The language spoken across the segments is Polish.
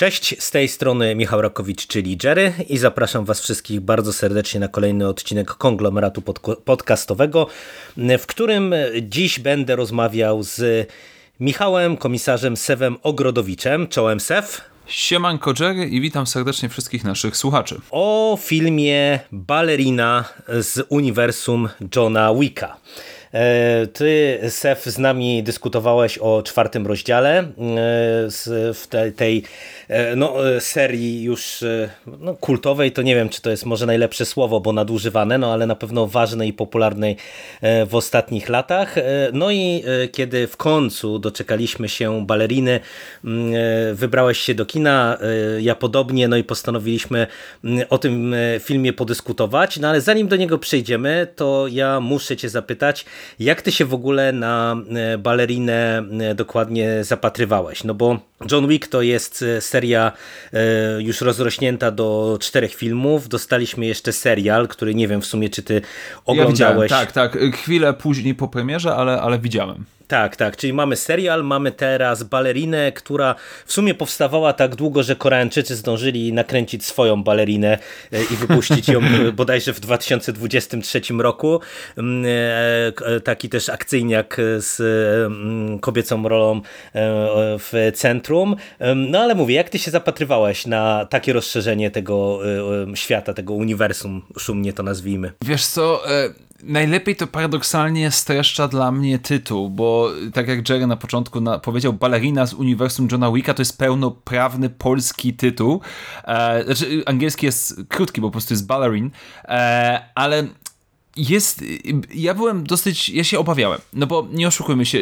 Cześć, z tej strony Michał Rakowicz, czyli Jerry i zapraszam Was wszystkich bardzo serdecznie na kolejny odcinek konglomeratu podcastowego, w którym dziś będę rozmawiał z Michałem, komisarzem Sewem Ogrodowiczem. Czołem Sew. Siemanko Jerry i witam serdecznie wszystkich naszych słuchaczy. O filmie Ballerina z uniwersum Johna Wicka. E, ty, Sef, z nami dyskutowałeś o czwartym rozdziale e, w tej e, no, serii już no, kultowej, to nie wiem, czy to jest może najlepsze słowo, bo nadużywane, no ale na pewno ważnej i popularnej w ostatnich latach. No i kiedy w końcu doczekaliśmy się baleriny, wybrałeś się do kina, ja podobnie, no i postanowiliśmy o tym filmie podyskutować, no ale zanim do niego przejdziemy, to ja muszę cię zapytać, jak ty się w ogóle na e, balerinę e, dokładnie zapatrywałeś? No bo John Wick to jest e, seria już rozrośnięta do czterech filmów. Dostaliśmy jeszcze serial, który nie wiem w sumie, czy ty oglądałeś. Ja tak, tak. Chwilę później po premierze, ale, ale widziałem. Tak, tak, czyli mamy serial, mamy teraz balerinę, która w sumie powstawała tak długo, że Koreańczycy zdążyli nakręcić swoją balerinę e, i wypuścić ją bodajże w 2023 roku. Mm, e, e, taki też akcyjniak z mm, kobiecą rolą w centrum. No ale mówię, jak ty się zapatrywałeś na takie rozszerzenie tego świata, tego uniwersum, szumnie to nazwijmy? Wiesz co najlepiej to paradoksalnie streszcza dla mnie tytuł, bo tak jak Jerry na początku na, powiedział, Ballerina z uniwersum Johna Wicka to jest pełnoprawny polski tytuł. E, znaczy, angielski jest krótki, bo po prostu jest Ballerin, e, ale jest, ja byłem dosyć, ja się obawiałem, no bo nie oszukujmy się,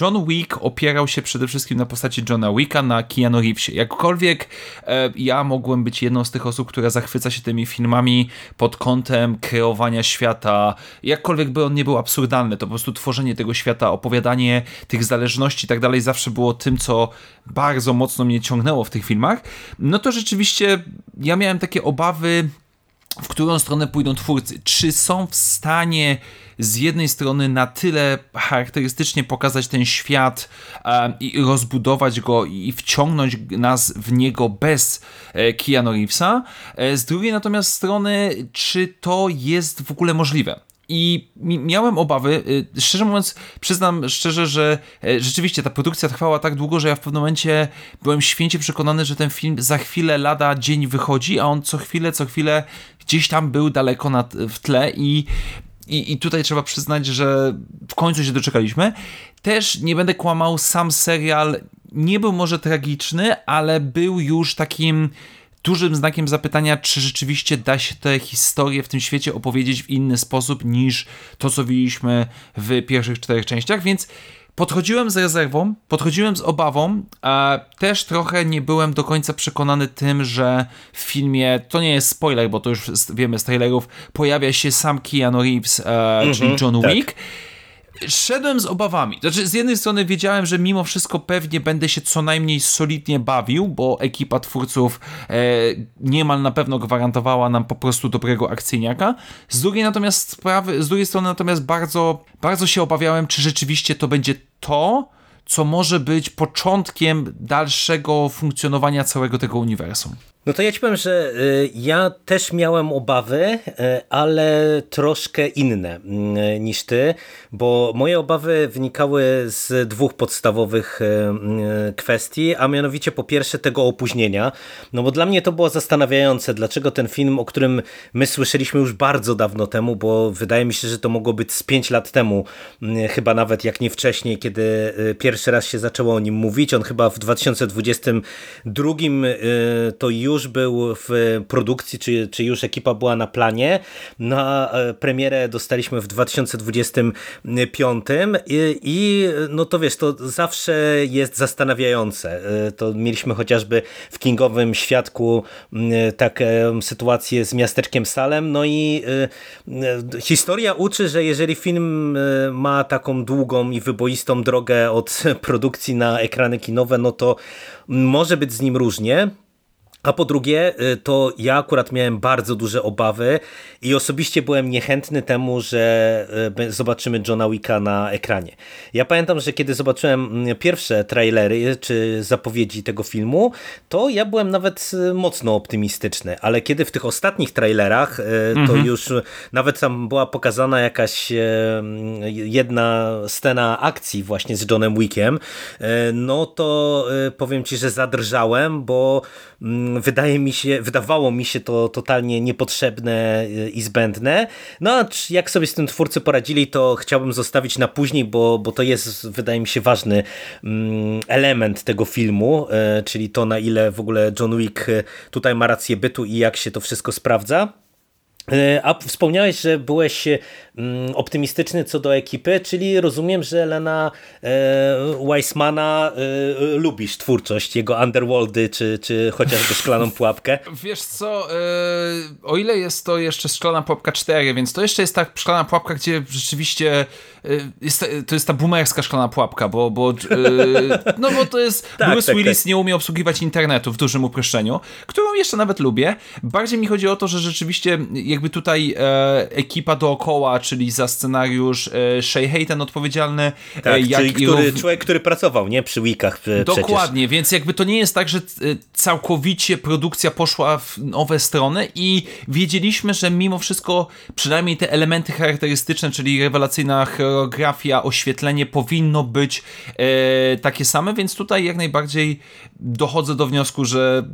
John Wick opierał się przede wszystkim na postaci Johna Wicka, na Keanu Reevesie. Jakkolwiek e, ja mogłem być jedną z tych osób, która zachwyca się tymi filmami pod kątem kreowania świata, jakkolwiek by on nie był absurdalny, to po prostu tworzenie tego świata, opowiadanie tych zależności i tak dalej zawsze było tym, co bardzo mocno mnie ciągnęło w tych filmach, no to rzeczywiście ja miałem takie obawy, w którą stronę pójdą twórcy. Czy są w stanie z jednej strony na tyle charakterystycznie pokazać ten świat um, i rozbudować go i wciągnąć nas w niego bez e, Keanu Reevesa, e, z drugiej natomiast strony, czy to jest w ogóle możliwe. I miałem obawy, y, szczerze mówiąc, przyznam szczerze, że e, rzeczywiście ta produkcja trwała tak długo, że ja w pewnym momencie byłem święcie przekonany, że ten film za chwilę, lada dzień wychodzi, a on co chwilę, co chwilę gdzieś tam był daleko nad, w tle i i, I tutaj trzeba przyznać, że w końcu się doczekaliśmy. Też nie będę kłamał, sam serial nie był może tragiczny, ale był już takim dużym znakiem zapytania, czy rzeczywiście da się tę historię w tym świecie opowiedzieć w inny sposób niż to, co widzieliśmy w pierwszych czterech częściach, więc podchodziłem z rezerwą, podchodziłem z obawą, a też trochę nie byłem do końca przekonany tym, że w filmie, to nie jest spoiler, bo to już wiemy z trailerów, pojawia się sam Keanu Reeves, e, czyli mhm, John tak. Szedłem z obawami. Znaczy, z jednej strony wiedziałem, że mimo wszystko pewnie będę się co najmniej solidnie bawił, bo ekipa twórców e, niemal na pewno gwarantowała nam po prostu dobrego akcyjniaka. Z drugiej natomiast sprawy, z drugiej strony natomiast bardzo, bardzo się obawiałem, czy rzeczywiście to będzie to, co może być początkiem dalszego funkcjonowania całego tego uniwersum. No to ja ci powiem, że y, ja też miałem obawy, y, ale troszkę inne y, niż ty, bo moje obawy wynikały z dwóch podstawowych kwestii, a mianowicie po pierwsze tego opóźnienia, no bo dla mnie to było zastanawiające, dlaczego ten film, o którym my słyszeliśmy już bardzo dawno temu, bo wydaje mi się, że to mogło być z pięć lat temu, chyba nawet jak nie wcześniej, kiedy pierwszy raz się zaczęło o nim mówić, on chyba w 2022 to już już był w produkcji, czy, czy już ekipa była na planie. Na e, premierę dostaliśmy w 2025 i, i no to wiesz, to zawsze jest zastanawiające. E, to mieliśmy chociażby w Kingowym Świadku taką sytuację z miasteczkiem Salem, no i e, historia uczy, że jeżeli film ma taką długą i wyboistą drogę od produkcji na ekrany kinowe, no to może być z nim różnie. A po drugie, y, to ja akurat miałem bardzo duże obawy i osobiście byłem niechętny temu, że y, zobaczymy Johna Wicka na ekranie. Ja pamiętam, że kiedy zobaczyłem mm, pierwsze trailery czy zapowiedzi tego filmu, to ja byłem nawet y, mocno optymistyczny, ale kiedy w tych ostatnich trailerach, to mhm. już nawet tam była pokazana jakaś jedna scena akcji właśnie z Johnem Wickiem, no to powiem ci, że zadrżałem, bo mm, wydaje mi się, wydawało mi się to totalnie niepotrzebne i zbędne. No a jak sobie z tym twórcy poradzili, to chciałbym zostawić na później, bo, bo to jest, wydaje mi się, ważny mm, element tego filmu, y, czyli to na ile w ogóle John Wick y, tutaj ma rację bytu i jak się to wszystko sprawdza. A wspomniałeś, że byłeś Mm, optymistyczny co do ekipy, czyli rozumiem, że Lena e, Weissmana e, lubisz twórczość, jego Underworldy, czy, czy chociażby Szklaną Pułapkę. Wiesz co, e, o ile jest to jeszcze Szklana Pułapka 4, więc to jeszcze jest ta Szklana Pułapka, gdzie rzeczywiście jest, to jest ta boomerska Szklana Pułapka, bo, bo no bo to jest tak, Bruce tak, Willis tak. nie umie obsługiwać internetu w dużym uproszczeniu, którą jeszcze nawet lubię. Bardziej mi chodzi o to, że rzeczywiście jakby tutaj ekipa dookoła, czyli za scenariusz e, Shay Hayten odpowiedzialny. E, tak, jak czyli który, człowiek, który pracował nie przy Weekach Dokładnie, więc jakby to nie jest tak, że e, całkowicie produkcja poszła w nowe strony i wiedzieliśmy, że mimo wszystko przynajmniej te elementy charakterystyczne, czyli rewelacyjna choreografia, oświetlenie powinno być e, takie same, więc tutaj jak najbardziej dochodzę do wniosku, że,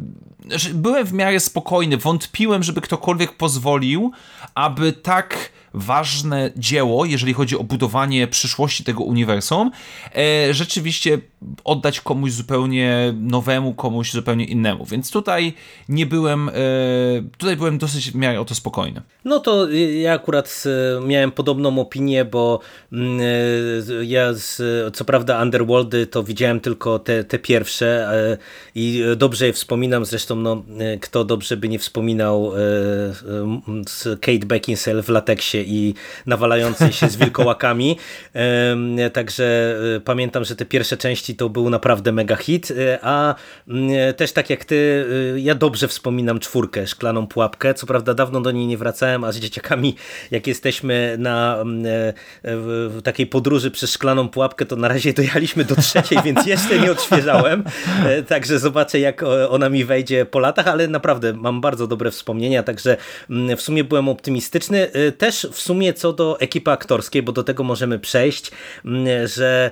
że byłem w miarę spokojny, wątpiłem, żeby ktokolwiek pozwolił, aby tak ważne dzieło, jeżeli chodzi o budowanie przyszłości tego uniwersum, e, rzeczywiście oddać komuś zupełnie nowemu, komuś zupełnie innemu. Więc tutaj nie byłem, e, tutaj byłem dosyć w miarę o to spokojny. No to ja akurat e, miałem podobną opinię, bo mm, ja z, co prawda Underworldy to widziałem tylko te, te pierwsze i dobrze je wspominam, zresztą no, kto dobrze by nie wspominał z Kate Beckinsale w lateksie i nawalającej się z wilkołakami. Także e, pamiętam, że te pierwsze części to był naprawdę mega hit, e, a mm, też tak jak ty, e, ja dobrze wspominam czwórkę, Szklaną Pułapkę. Co prawda dawno do niej nie wracałem, a z dzieciakami jak jesteśmy na mm, takiej podróży przez Szklaną Pułapkę, to na razie dojechaliśmy do trzeciej, więc jeszcze nie odświeżałem. Także zobaczę jak ona mi wejdzie po latach, ale naprawdę mam bardzo dobre wspomnienia, także mm, w sumie byłem optymistyczny. Też w sumie co do ekipy aktorskiej, bo do tego możemy przejść, że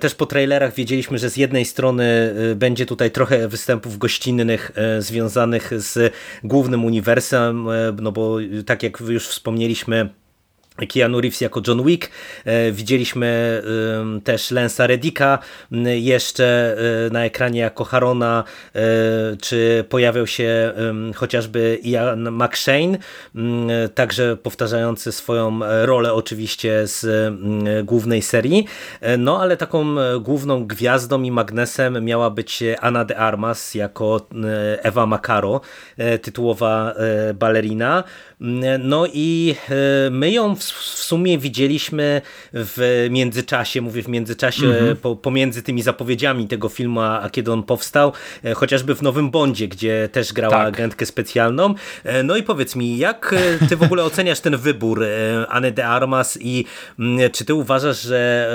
też po trailerach wiedzieliśmy, że z jednej strony y, będzie tutaj trochę występów gościnnych y, związanych z głównym uniwersum, y, no bo tak jak już wspomnieliśmy, Keanu Reeves jako John Wick. E, widzieliśmy też Lensa Redika jeszcze e, na ekranie jako Harona, e, czy pojawiał się chociażby Ian McShane, także powtarzający swoją rolę oczywiście z głównej serii. No ale taką główną gwiazdą i magnesem miała być Anna de Armas jako Ewa Macaro, tytułowa balerina. No i my ją w sumie widzieliśmy w międzyczasie, mówię w międzyczasie mm -hmm. po, pomiędzy tymi zapowiedziami tego filmu, a kiedy on powstał, e, chociażby w Nowym Bondzie, gdzie też grała tak. agentkę specjalną. E, no i powiedz mi, jak e, ty w ogóle oceniasz ten wybór Anny de Armas i mm, czy ty uważasz, że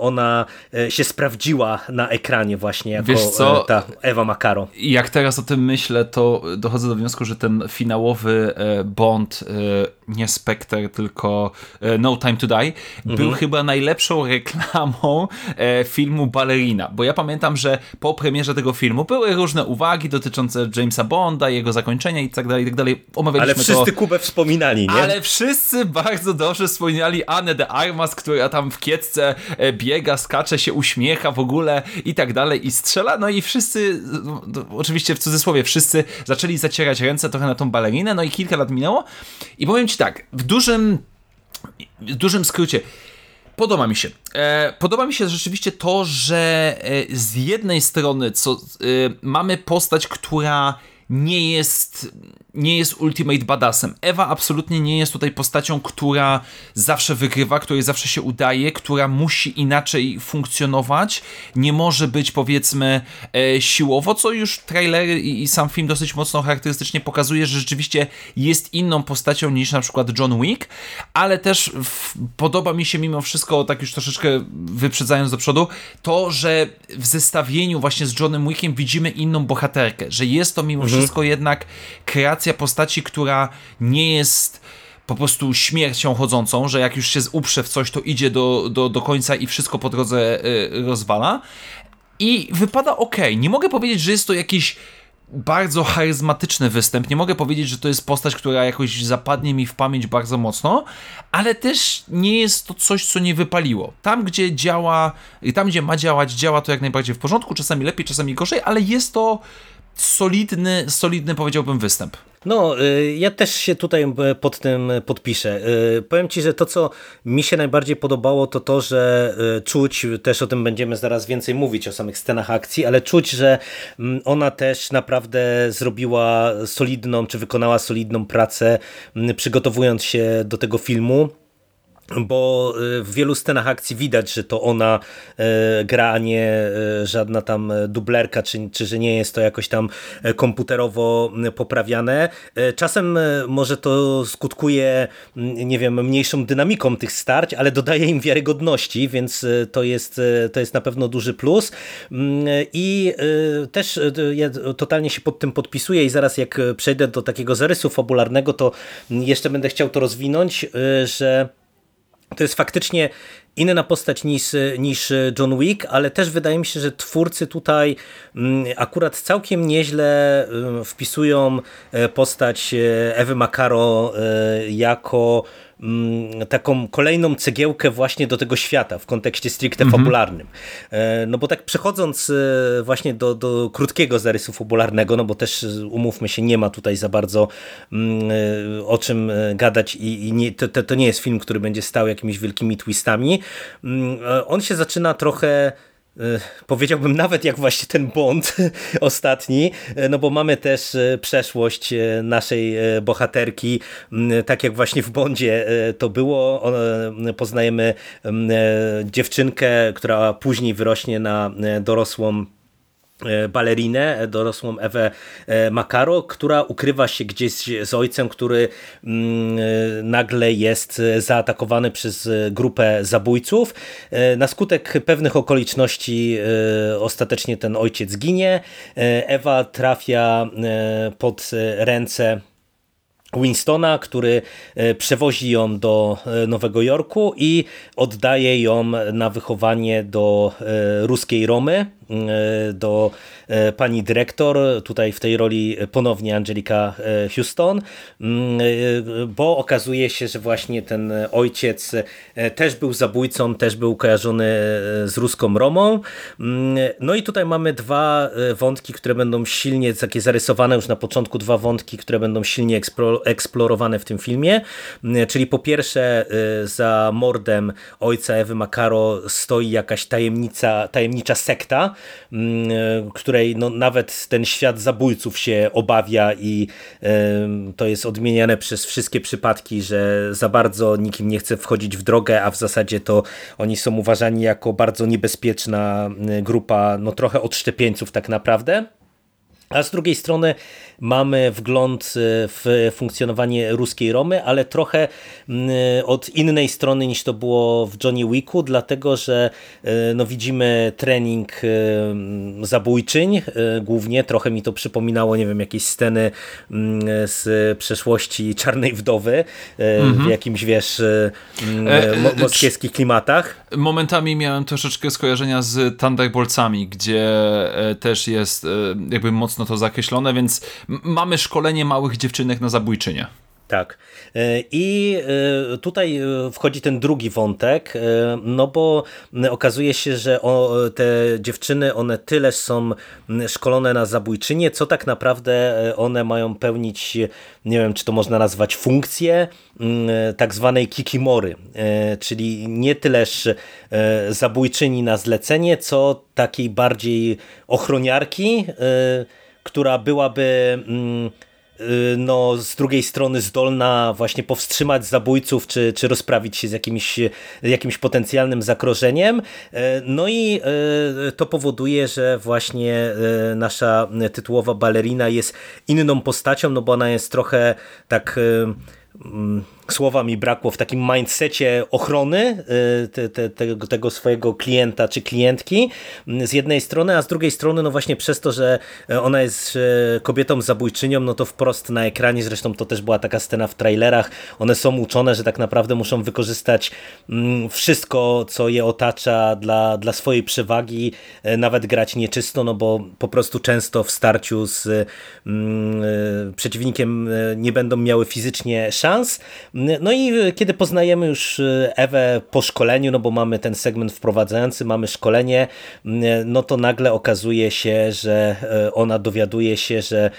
ona się sprawdziła na ekranie właśnie jako Wiesz co? ta Ewa Makaro? Jak teraz o tym myślę, to dochodzę do wniosku, że ten finałowy Bond, nie Spectre, tylko E, no Time to Die, mhm. był chyba najlepszą reklamą e, filmu Ballerina, bo ja pamiętam, że po premierze tego filmu były różne uwagi dotyczące Jamesa Bonda, jego zakończenia i tak dalej, i tak dalej. Omawialiśmy ale wszyscy to, Kubę wspominali, nie? Ale wszyscy bardzo dobrze wspominali Anne de Armas, która tam w kiecce e, biega, skacze się, uśmiecha w ogóle i tak dalej i strzela, no i wszyscy, no, oczywiście w cudzysłowie, wszyscy zaczęli zacierać ręce trochę na tą balerinę, no i kilka lat minęło i powiem ci tak, w dużym w dużym skrócie, podoba mi się. E, podoba mi się rzeczywiście to, że e, z jednej strony co, e, mamy postać, która nie jest, nie jest ultimate badassem. Ewa absolutnie nie jest tutaj postacią, która zawsze wygrywa, której zawsze się udaje, która musi inaczej funkcjonować, nie może być powiedzmy e, siłowo, co już trailer i, i, sam film dosyć mocno charakterystycznie pokazuje, że rzeczywiście jest inną postacią niż na przykład John Wick, ale też w, podoba mi się mimo wszystko, tak już troszeczkę wyprzedzając do przodu, to, że w zestawieniu właśnie z Johnem Wickiem widzimy inną bohaterkę, że jest to mimo mhm. wszystko jednak kreacja postaci, która nie jest po prostu śmiercią chodzącą, że jak już się uprze w coś, to idzie do, do, do końca i wszystko po drodze y, rozwala. I wypada ok. Nie mogę powiedzieć, że jest to jakiś bardzo charyzmatyczny występ. Nie mogę powiedzieć, że to jest postać, która jakoś zapadnie mi w pamięć bardzo mocno, ale też nie jest to coś, co nie wypaliło. Tam, gdzie działa, tam, gdzie ma działać, działa to jak najbardziej w porządku, czasami lepiej, czasami gorzej, ale jest to solidny, solidny powiedziałbym występ. No, y, ja też się tutaj y, pod tym podpiszę. Y, powiem Ci, że to, co mi się najbardziej podobało, to to, że czuć, też o tym będziemy zaraz więcej mówić, o samych scenach akcji, ale czuć, że mm, ona też naprawdę zrobiła solidną, czy wykonała solidną pracę, mm, przygotowując się do tego filmu bo y, w wielu scenach akcji widać, że to ona y, gra, a nie y, żadna tam dublerka, czy, czy że nie jest to jakoś tam komputerowo poprawiane. Czasem może to skutkuje, nie wiem, mniejszą dynamiką tych starć, ale dodaje im wiarygodności, więc to jest, to jest na pewno duży plus. I też ja totalnie się pod tym podpisuję i zaraz jak przejdę do takiego zarysu fabularnego, to jeszcze będę chciał to rozwinąć, że to jest faktycznie inna postać niż, niż John Wick, ale też wydaje mi się, że twórcy tutaj mm, akurat całkiem nieźle mm, wpisują e, postać e, Ewy Makaro e, jako taką kolejną cegiełkę właśnie do tego świata w kontekście stricte mhm. fabularnym. E, no bo tak przechodząc e, właśnie do, do krótkiego zarysu fabularnego, no bo też e, umówmy się, nie ma tutaj za bardzo mm, o czym gadać i, i nie, to, to nie jest film, który będzie stał jakimiś wielkimi twistami. Mm, on się zaczyna trochę powiedziałbym nawet jak właśnie ten Bond ostatni, e, no bo mamy też e, przeszłość naszej bohaterki, tak jak właśnie w Bondzie to było. Poznajemy dziewczynkę, która później wyrośnie na dorosłą E, balerinę, e, dorosłą Ewę e, Makaro, która ukrywa się gdzieś z ojcem, który mm, nagle jest zaatakowany przez grupę zabójców. Na skutek pewnych okoliczności ostatecznie ten ojciec ginie. Ewa trafia pod ręce Winstona, który przewozi ją do Nowego Jorku i oddaje ją na wychowanie do ruskiej Romy, E, do e, pani dyrektor, tutaj w tej roli ponownie Angelika e, Houston, mm, bo okazuje się, że właśnie ten ojciec też był zabójcą, też był kojarzony z ruską Romą. Mm, no i tutaj mamy dwa wątki, które będą silnie takie zarysowane już na początku, dwa wątki, które będą silnie eksplorowane w tym filmie, mm, czyli po pierwsze za mordem ojca Ewy Makaro stoi jakaś tajemnica, tajemnicza sekta, E, której no, nawet ten świat zabójców się obawia i to jest odmieniane przez wszystkie przypadki, że za bardzo nikim nie chce wchodzić w drogę, a w zasadzie to oni są uważani jako bardzo niebezpieczna grupa, no trochę odszczepieńców tak naprawdę. A z drugiej strony mamy wgląd e, w funkcjonowanie ruskiej Romy, ale trochę mm, od innej strony niż to było w Johnny Wicku, dlatego że e, no, widzimy trening e, zabójczyń głównie. Trochę mi to przypominało, nie wiem, jakieś sceny mm, z przeszłości Czarnej Wdowy w jakimś, wiesz, mm, moskiewskich klimatach. Momentami miałem troszeczkę skojarzenia z Thunderboltsami, gdzie też jest jakby mocno to zakreślone, więc mamy szkolenie małych dziewczynek na zabójczynie. Tak. E, I e, tutaj e, wchodzi ten drugi wątek, no bo okazuje się, że te dziewczyny, one tyle są szkolone na zabójczynie, co tak naprawdę one mają pełnić, nie wiem, czy to można nazwać funkcję tak zwanej kikimory, czyli nie tyleż zabójczyni na zlecenie, co takiej bardziej ochroniarki, która byłaby mm, y, no, z drugiej strony zdolna właśnie powstrzymać zabójców, czy, czy rozprawić się z jakimś, jakimś potencjalnym zagrożeniem. No i to powoduje, że właśnie nasza tytułowa balerina jest inną postacią, no bo ona jest trochę tak mm, słowa mi brakło w takim mindsetie ochrony y, te, te, tego, tego swojego klienta czy klientki mm, z jednej strony, a z drugiej strony no właśnie przez to, że ona jest kobietą zabójczynią, no to wprost na ekranie, zresztą to też była taka scena w trailerach, one są uczone, że tak naprawdę muszą wykorzystać mm, wszystko, co je otacza dla, dla swojej przewagi, e, nawet grać nieczysto, no bo po prostu często w starciu z mm, e, przeciwnikiem e, nie będą miały fizycznie szans, no i e, kiedy poznajemy już e, Ewę po szkoleniu, no bo mamy ten segment wprowadzający, mamy szkolenie, e, no to nagle okazuje się, że ona dowiaduje się, że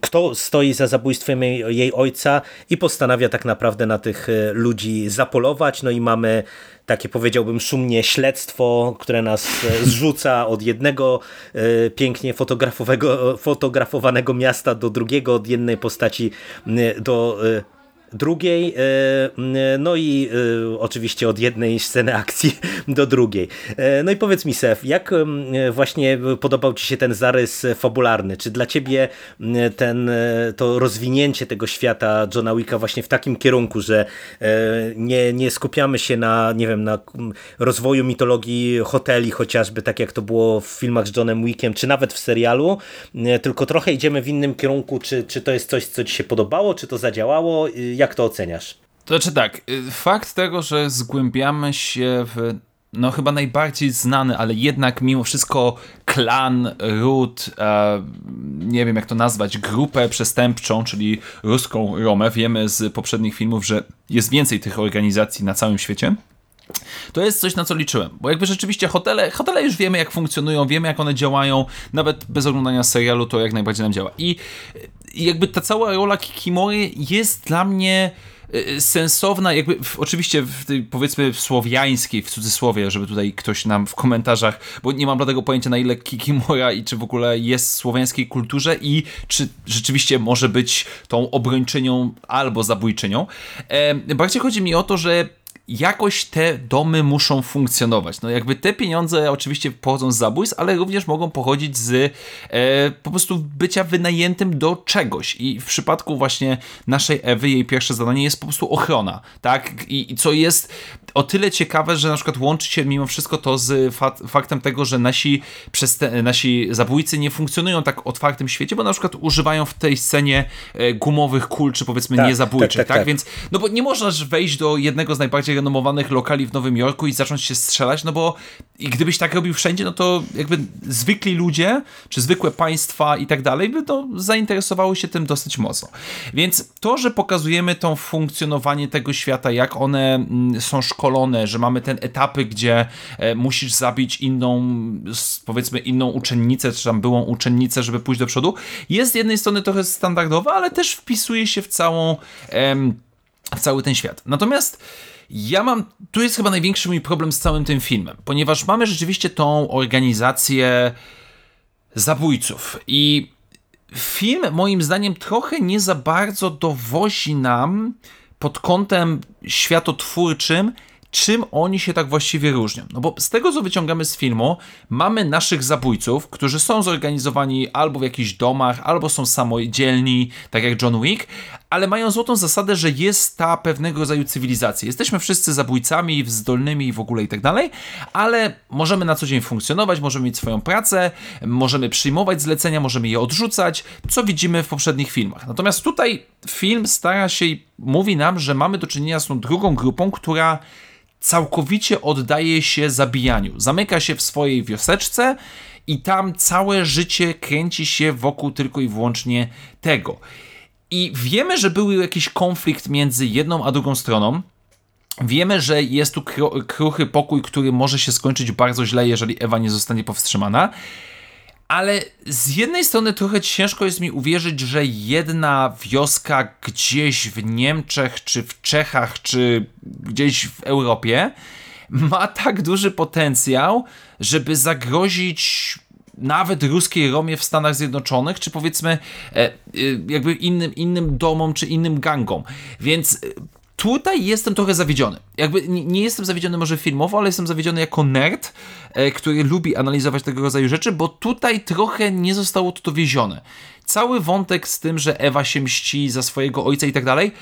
kto stoi za zabójstwem jej, jej ojca i postanawia tak naprawdę na tych ludzi zapolować, no i mamy takie powiedziałbym szumnie śledztwo, które nas zrzuca od jednego pięknie fotografowanego miasta do drugiego, od jednej postaci do drugiej, e, no i e, oczywiście od jednej sceny akcji do drugiej. E, no i powiedz mi Sef, jak właśnie podobał Ci się ten zarys fabularny? Czy dla Ciebie ten, to rozwinięcie tego świata Johna Wicka właśnie w takim kierunku, że nie, nie skupiamy się na, nie wiem, na rozwoju mitologii hoteli chociażby, tak jak to było w filmach z Johnem Wickiem, czy nawet w serialu, tylko trochę idziemy w innym kierunku, czy, czy to jest coś, co Ci się podobało, czy to zadziałało? Jak to oceniasz? To znaczy tak, y, fakt tego, że zgłębiamy się w no chyba najbardziej znany, ale jednak mimo wszystko klan, ród, e, nie wiem jak to nazwać, grupę przestępczą, czyli ruską Romę. Wiemy z poprzednich filmów, że jest więcej tych organizacji na całym świecie. To jest coś, na co liczyłem, bo jakby rzeczywiście hotele, hotele już wiemy, jak funkcjonują, wiemy, jak one działają, nawet bez oglądania serialu to jak najbardziej nam działa. I, i jakby ta cała rola Kikimory jest dla mnie e, sensowna, jakby w, oczywiście w tej, powiedzmy w słowiańskiej, w cudzysłowie, żeby tutaj ktoś nam w komentarzach, bo nie mam tego pojęcia na ile Kikimora i czy w ogóle jest w słowiańskiej kulturze i czy rzeczywiście może być tą obrończynią albo zabójczynią. E, bardziej chodzi mi o to, że jakoś te domy muszą funkcjonować. No jakby te pieniądze oczywiście pochodzą z zabójstw, ale również mogą pochodzić z e, po prostu bycia wynajętym do czegoś. I w przypadku właśnie naszej Ewy, jej pierwsze zadanie jest po prostu ochrona, tak? I, i co jest o tyle ciekawe, że na przykład łączy się mimo wszystko to z faktem tego, że nasi, nasi zabójcy nie funkcjonują tak w otwartym świecie, bo na przykład używają w tej scenie e, gumowych kul, czy powiedzmy tak, niezabójczych, tak, tak, tak, tak? Więc, no bo nie można wejść do jednego z najbardziej renomowanych lokali w Nowym Jorku i zacząć się strzelać, no bo i gdybyś tak robił wszędzie, no to jakby zwykli ludzie, czy zwykłe państwa i tak dalej, by to zainteresowały się tym dosyć mocno. Więc to, że pokazujemy to funkcjonowanie tego świata, jak one mm, są szkolone, że mamy ten etapy, gdzie e, musisz zabić inną, powiedzmy inną uczennicę, czy tam byłą uczennicę, żeby pójść do przodu, jest z jednej strony trochę standardowa, ale też wpisuje się w całą, w cały ten świat. Natomiast ja mam, tu jest chyba największy mój problem z całym tym filmem, ponieważ mamy rzeczywiście tą organizację zabójców i film moim zdaniem trochę nie za bardzo dowozi nam pod kątem światotwórczym, czym oni się tak właściwie różnią. No bo z tego, co wyciągamy z filmu, mamy naszych zabójców, którzy są zorganizowani albo w jakichś domach, albo są samodzielni, tak jak John Wick, ale mają złotą zasadę, że jest ta pewnego rodzaju cywilizacja. Jesteśmy wszyscy zabójcami, zdolnymi i w ogóle i tak dalej, ale możemy na co dzień funkcjonować, możemy mieć swoją pracę, możemy przyjmować zlecenia, możemy je odrzucać, co widzimy w poprzednich filmach. Natomiast tutaj film stara się i mówi nam, że mamy do czynienia z tą drugą grupą, która całkowicie oddaje się zabijaniu. Zamyka się w swojej wioseczce i tam całe życie kręci się wokół tylko i wyłącznie tego. I wiemy, że był jakiś konflikt między jedną a drugą stroną. Wiemy, że jest tu kruchy pokój, który może się skończyć bardzo źle, jeżeli Ewa nie zostanie powstrzymana. Ale z jednej strony trochę ciężko jest mi uwierzyć, że jedna wioska gdzieś w Niemczech, czy w Czechach, czy gdzieś w Europie ma tak duży potencjał, żeby zagrozić nawet ruskiej Romie w Stanach Zjednoczonych, czy powiedzmy e, jakby innym, innym domom, czy innym gangom. Więc tutaj jestem trochę zawiedziony. Jakby nie, jestem zawiedziony może filmowo, ale jestem zawiedziony jako nerd, e, który lubi analizować tego rodzaju rzeczy, bo tutaj trochę nie zostało to dowiezione. Cały wątek z tym, że Ewa się mści za swojego ojca i tak dalej,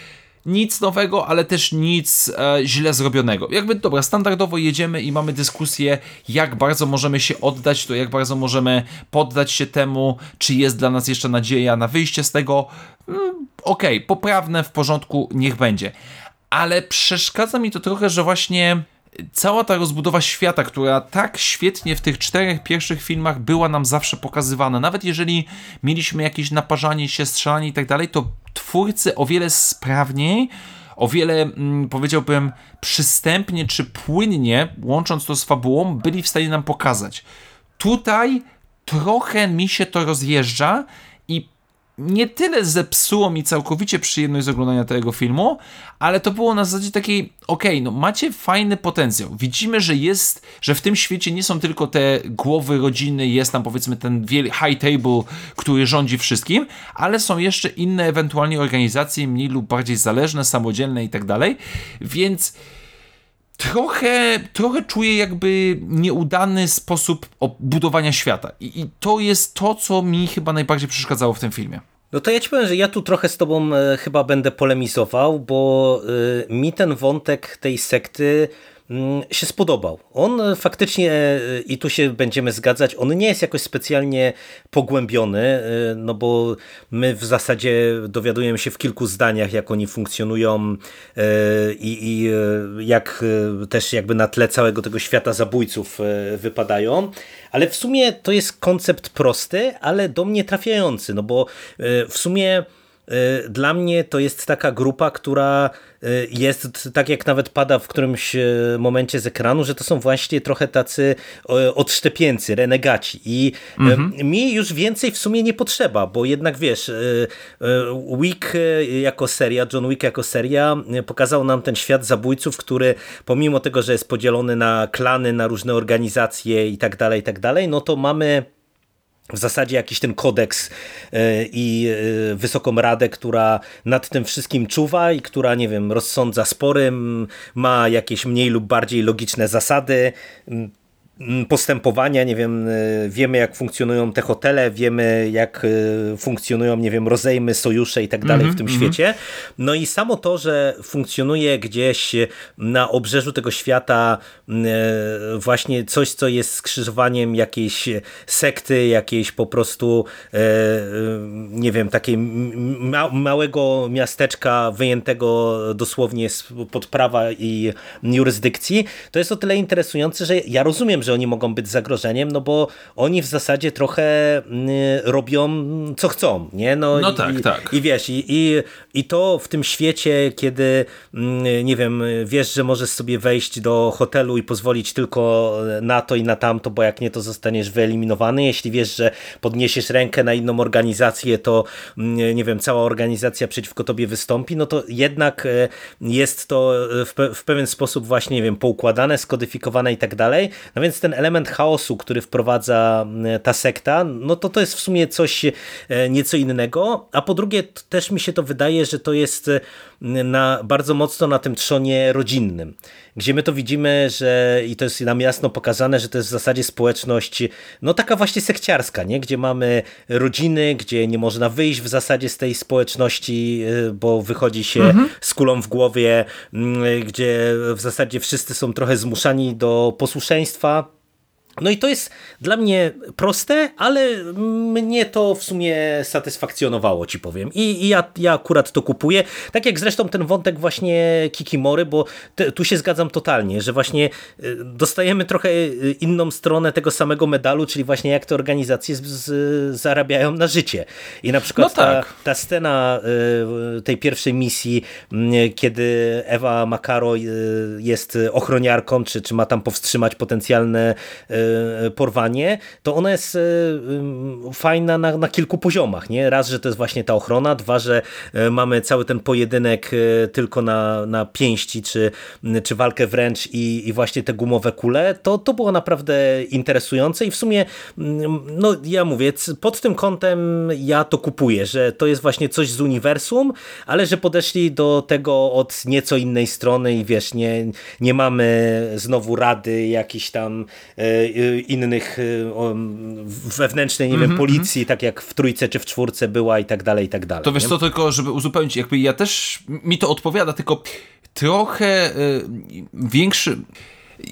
nic nowego, ale też nic e, źle zrobionego. Jakby dobra, standardowo jedziemy i mamy dyskusję, jak bardzo możemy się oddać, to jak bardzo możemy poddać się temu, czy jest dla nas jeszcze nadzieja na wyjście z tego. Mm, Okej, okay, poprawne, w porządku, niech będzie ale przeszkadza mi to trochę, że właśnie cała ta rozbudowa świata, która tak świetnie w tych czterech pierwszych filmach była nam zawsze pokazywana, nawet jeżeli mieliśmy jakieś naparzanie się, strzelanie i tak dalej, to twórcy o wiele sprawniej, o wiele mm, powiedziałbym przystępnie czy płynnie, łącząc to z fabułą, byli w stanie nam pokazać. Tutaj trochę mi się to rozjeżdża nie tyle zepsuło mi całkowicie przyjemność z oglądania tego filmu, ale to było na zasadzie takiej, okej, okay, no macie fajny potencjał. Widzimy, że jest, że w tym świecie nie są tylko te głowy rodziny, jest tam powiedzmy ten high table, który rządzi wszystkim, ale są jeszcze inne ewentualnie organizacje, mniej lub bardziej zależne, samodzielne i tak dalej, więc trochę, trochę czuję jakby nieudany sposób budowania świata. I, I, to jest to, co mi chyba najbardziej przeszkadzało w tym filmie. No to ja ci powiem, że ja tu trochę z tobą e, chyba będę polemizował, bo e, mi ten wątek tej sekty się spodobał. On faktycznie, e, i tu się będziemy zgadzać, on nie jest jakoś specjalnie pogłębiony, e, no bo my w zasadzie dowiadujemy się w kilku zdaniach, jak oni funkcjonują e, i, i jak też jakby na tle całego tego świata zabójców wypadają, ale w sumie to jest koncept prosty, ale do mnie trafiający, no bo w sumie dla mnie to jest taka grupa, która Y, jest, tak jak nawet pada w którymś y, momencie z ekranu, że to są właśnie trochę tacy odszczepieńcy, renegaci i y, mhm. mi już więcej w sumie nie potrzeba, bo jednak wiesz, Wick jako seria, John Wick jako seria pokazał nam ten świat zabójców, który pomimo tego, że jest podzielony na klany, na różne organizacje i tak dalej, i tak dalej, no to mamy w zasadzie jakiś ten kodeks e, i e, wysoką radę, która nad tym wszystkim czuwa i która, nie wiem, rozsądza spory, ma jakieś mniej lub bardziej logiczne zasady, postępowania, nie wiem, y, wiemy jak funkcjonują te hotele, wiemy jak y, funkcjonują, nie wiem, rozejmy, sojusze i tak dalej w tym mm -hmm. świecie. No i samo to, że funkcjonuje gdzieś na obrzeżu tego świata y, właśnie coś, co jest skrzyżowaniem jakiejś sekty, jakiejś po prostu nie wiem, takiej ma małego miasteczka wyjętego dosłownie pod prawa i jurysdykcji, to jest o tyle interesujące, że ja rozumiem, że oni mogą być zagrożeniem, no bo oni w zasadzie trochę mm, robią co chcą, nie? No, no i, tak, tak. I wiesz, i, i, i to w tym świecie, kiedy mm, nie wiem, wiesz, że możesz sobie wejść do hotelu i pozwolić tylko na to i na tamto, bo jak nie, to zostaniesz wyeliminowany. Jeśli wiesz, że podniesiesz rękę na inną organizację, to mm, nie wiem, cała organizacja przeciwko tobie wystąpi, no to jednak e, jest to w, pe w pewien sposób właśnie, nie wiem, poukładane, skodyfikowane i tak dalej. No więc ten element chaosu, który wprowadza e, ta sekta, no to to jest w sumie coś e, nieco innego, a po drugie też mi się to wydaje, że to jest e, na, bardzo mocno na tym trzonie rodzinnym, gdzie my to widzimy, że i to jest nam jasno pokazane, że to jest w zasadzie społeczność, no taka właśnie sekciarska, nie? gdzie mamy rodziny, gdzie nie można wyjść w zasadzie z tej społeczności, bo wychodzi się mhm. z kulą w głowie, gdzie w zasadzie wszyscy są trochę zmuszani do posłuszeństwa, no i to jest dla mnie proste, ale mnie to w sumie satysfakcjonowało, ci powiem. I, i ja, ja akurat to kupuję. Tak jak zresztą ten wątek właśnie Kikimory, bo te, tu się zgadzam totalnie, że właśnie y, dostajemy trochę y, inną stronę tego samego medalu, czyli właśnie jak te organizacje z, z, zarabiają na życie. I na przykład no tak. ta, ta scena y, tej pierwszej misji, kiedy Ewa Makaro jest ochroniarką, czy, czy ma tam powstrzymać potencjalne porwanie, to ona jest fajna na, na kilku poziomach. Nie? Raz, że to jest właśnie ta ochrona, dwa, że mamy cały ten pojedynek tylko na, na pięści, czy, czy walkę wręcz i, i właśnie te gumowe kule, to, to było naprawdę interesujące i w sumie, no ja mówię, pod tym kątem ja to kupuję, że to jest właśnie coś z uniwersum, ale że podeszli do tego od nieco innej strony i wiesz, nie, nie mamy znowu rady jakichś tam e, e, innych e, wewnętrznej, nie mm -hmm, wiem, mhm, policji, -hmm. tak jak w trójce czy w czwórce była i tak dalej, i tak dalej. To wiesz co, tylko żeby uzupełnić, jakby ja też, mi to odpowiada, tylko trochę większy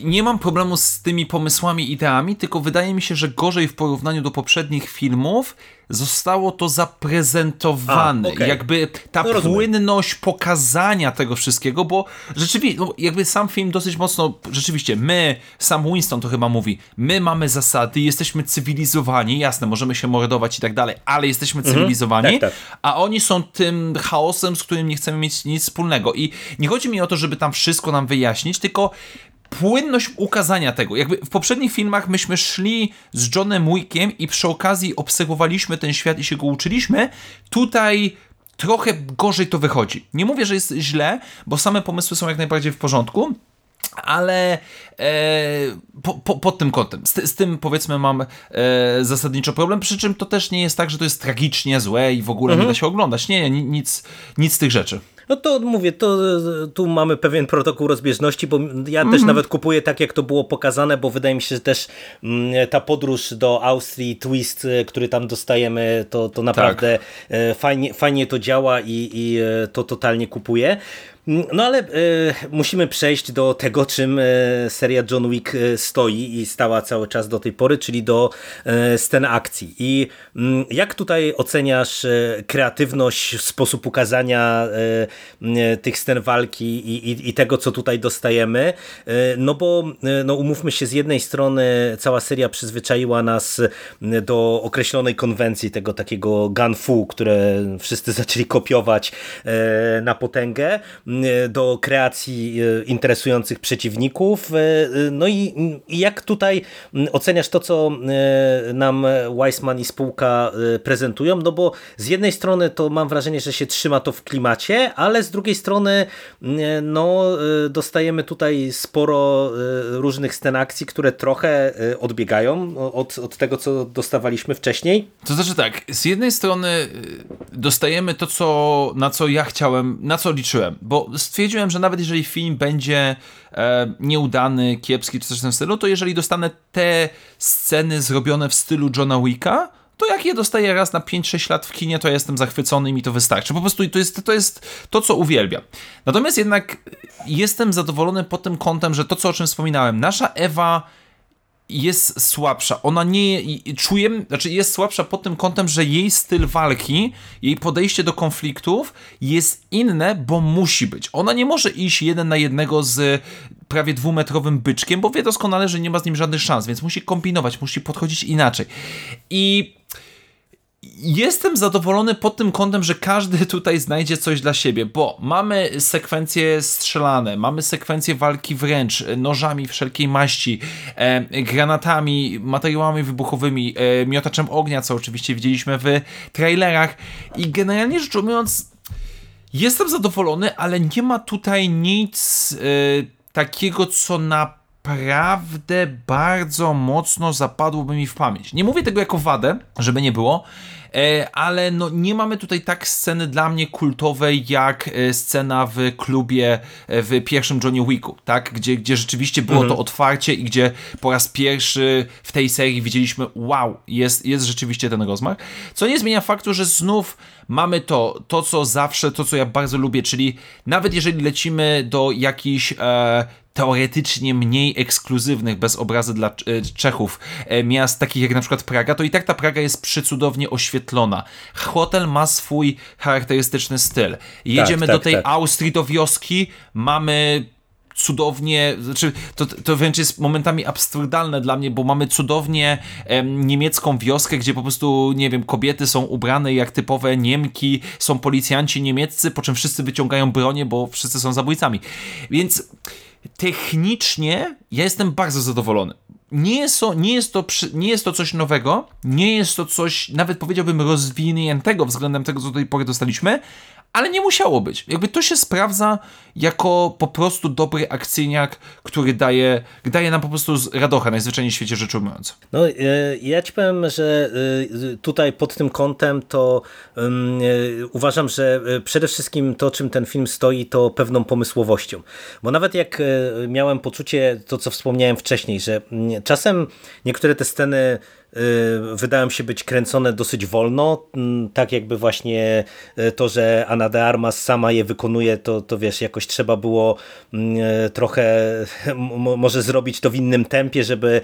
nie mam problemu z tymi pomysłami, ideami, tylko wydaje mi się, że gorzej w porównaniu do poprzednich filmów zostało to zaprezentowane. A, okay. Jakby ta no, płynność pokazania tego wszystkiego, bo rzeczywiście, no, jakby sam film dosyć mocno, rzeczywiście, my, sam Winston to chyba mówi, my mamy zasady, jesteśmy cywilizowani, jasne, możemy się mordować i tak dalej, ale jesteśmy mhm. cywilizowani, tak, tak. a oni są tym chaosem, z którym nie chcemy mieć nic wspólnego. I nie chodzi mi o to, żeby tam wszystko nam wyjaśnić, tylko płynność ukazania tego. Jakby w poprzednich filmach myśmy szli z Johnem Wickiem i przy okazji obserwowaliśmy ten świat i się go uczyliśmy. Tutaj trochę gorzej to wychodzi. Nie mówię, że jest źle, bo same pomysły są jak najbardziej w porządku, ale e, po, po, pod tym kątem, z, z tym powiedzmy mam e, zasadniczo problem, przy czym to też nie jest tak, że to jest tragicznie złe i w ogóle mhm. nie da się oglądać. Nie, nie, nic, nic z tych rzeczy. No to mówię, to tu mamy pewien protokół rozbieżności, bo ja mm. też mhm. nawet kupuję tak, jak to było pokazane, bo wydaje mi się, że też mm, ta podróż do Austrii, twist, e, który tam dostajemy, to, to naprawdę tak. fajnie, fajnie to działa i, i e, to totalnie kupuję. No ale e, musimy przejść do tego, czym e, seria John Wick e, stoi i stała cały czas do tej pory, czyli do scen akcji. I m, jak tutaj oceniasz kreatywność, sposób ukazania tych scen walki i, i, i, tego, co tutaj dostajemy? no bo no umówmy się, z jednej strony cała seria przyzwyczaiła nas do określonej konwencji tego takiego gun fu, które wszyscy zaczęli kopiować na potęgę do kreacji e, interesujących przeciwników. E, no i, jak tutaj oceniasz to, co nam Weissman i spółka prezentują? No bo z jednej strony to mam wrażenie, że się trzyma to w klimacie, ale z drugiej strony no, dostajemy tutaj sporo różnych scen akcji, które trochę odbiegają od, od tego, co dostawaliśmy wcześniej. To znaczy tak, z jednej strony dostajemy to, co, na co ja chciałem, na co liczyłem, bo stwierdziłem, że nawet jeżeli film będzie e, nieudany, kiepski czy coś w tym stylu, to jeżeli dostanę te sceny zrobione w stylu Johna Wicka, to jak je dostaję raz na 5-6 lat w kinie, to ja jestem zachwycony i mi to wystarczy. Po prostu to jest, to jest to, co uwielbiam. Natomiast jednak jestem zadowolony pod tym kątem, że to, co o czym wspominałem, nasza Ewa jest słabsza. Ona nie czuję, znaczy jest słabsza pod tym kątem, że jej styl walki, jej podejście do konfliktów jest inne, bo musi być. Ona nie może iść jeden na jednego z prawie dwumetrowym byczkiem, bo wie doskonale, że nie ma z nim żadnych szans, więc musi kombinować, musi podchodzić inaczej. I jestem zadowolony pod tym kątem, że każdy tutaj znajdzie coś dla siebie, bo mamy sekwencje strzelane, mamy sekwencje walki wręcz, nożami wszelkiej maści, e, granatami, materiałami wybuchowymi, e, miotaczem ognia, co oczywiście widzieliśmy w trailerach. I generalnie rzecz ujmując jestem zadowolony, ale nie ma tutaj nic e, takiego, co na naprawdę bardzo mocno zapadłoby mi w pamięć. Nie mówię tego jako wadę, żeby nie było, E, ale no nie mamy tutaj tak sceny dla mnie kultowej jak e, scena w klubie e, w pierwszym Johnny Wicku, tak? Gdzie, gdzie rzeczywiście było mhm. to otwarcie i gdzie po raz pierwszy w tej serii widzieliśmy wow, jest, jest rzeczywiście ten rozmach. Co nie zmienia faktu, że znów mamy to, to co zawsze, to co ja bardzo lubię, czyli nawet jeżeli lecimy do jakichś e, teoretycznie mniej ekskluzywnych, bez obrazy dla e, Czechów, e, miast takich jak na przykład Praga, to i tak ta Praga jest przycudownie oświetlona. Hotel ma swój charakterystyczny styl. Jedziemy tak, tak, do tej tak. Austrii, do wioski, mamy cudownie, znaczy to, to wręcz jest momentami absurdalne dla mnie, bo mamy cudownie em, niemiecką wioskę, gdzie po prostu, nie wiem, kobiety są ubrane jak typowe Niemki, są policjanci niemieccy, po czym wszyscy wyciągają bronię, bo wszyscy są zabójcami. Więc technicznie ja jestem bardzo zadowolony. Nie jest, to, nie, jest to, nie jest to coś nowego, nie jest to coś, nawet powiedziałbym, rozwiniętego względem tego, co do tej pory dostaliśmy, ale nie musiało być. Jakby to się sprawdza jako po prostu dobry akcyjniak, który daje, daje nam po prostu radochę, najzwyczajniej w świecie rzecz ujmując. No, e, ja ci powiem, że e, tutaj pod tym kątem to um, uważam, że przede wszystkim to, czym ten film stoi, to pewną pomysłowością. Bo nawet jak miałem poczucie, to co wspomniałem wcześniej, że mm, czasem niektóre te sceny wydają się być kręcone dosyć wolno, mm, tak jakby właśnie y, to, że Ana de Armas sama je wykonuje, to, to wiesz, jakoś trzeba było mm, y, trochę może zrobić to w innym tempie, żeby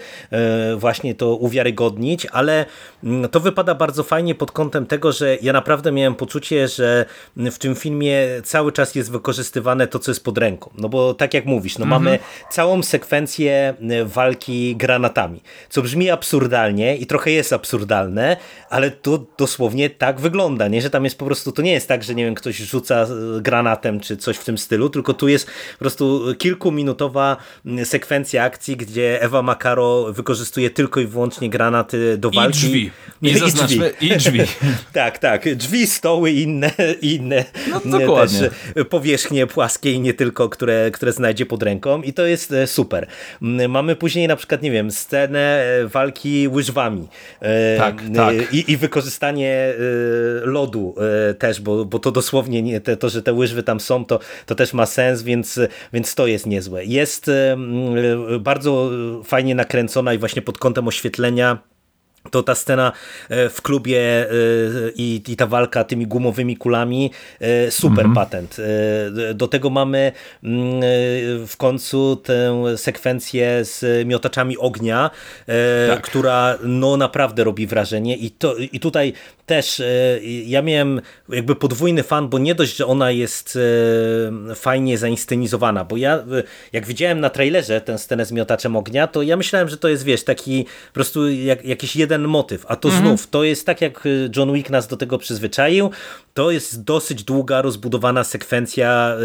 właśnie to uwiarygodnić, ale mm, to wypada bardzo fajnie pod kątem tego, że ja naprawdę miałem poczucie, że w tym filmie cały czas jest wykorzystywane to, co jest pod ręką. No bo tak jak mówisz, no mhm. mamy całą sekwencję walki granatami, co brzmi absurdalnie i trochę jest absurdalne, ale to dosłownie tak wygląda, nie? że tam jest po prostu, to nie jest tak, że nie wiem, ktoś rzuca e, granatem czy coś w tym stylu, tylko tu jest po prostu kilkuminutowa sekwencja akcji, gdzie Ewa Makaro wykorzystuje tylko i wyłącznie granaty do walki. I drzwi. I, I drzwi. I drzwi. tak, tak. Drzwi, stoły i inne, inne no, dokładnie. też powierzchnie płaskie i nie tylko, które, które znajdzie pod ręką i to jest e, super. Mamy później na przykład, nie wiem, scenę e, walki łyżwami E, tak, tak. I, I, wykorzystanie e, lodu e, też, bo, bo to dosłownie nie, to, że te łyżwy tam są, to, to też ma sens, więc, więc to jest niezłe. Jest bardzo fajnie nakręcona i właśnie pod kątem oświetlenia to ta scena e, w klubie e, i, i ta walka tymi gumowymi kulami, e, super mhm. patent. Do tego mamy mm, w końcu tę sekwencję z miotaczami ognia, tak. która no naprawdę robi wrażenie i, to, i tutaj też ja miałem jakby podwójny fan, bo nie dość, że ona jest fajnie zainscenizowana, bo ja jak widziałem na trailerze tę scenę z miotaczem ognia, to ja myślałem, że to jest wiesz, taki po prostu jak, jakiś jeden jeden motyw, a to mhm. znów, to jest tak jak y, John Wick nas do tego przyzwyczaił, to jest dosyć długa, rozbudowana sekwencja,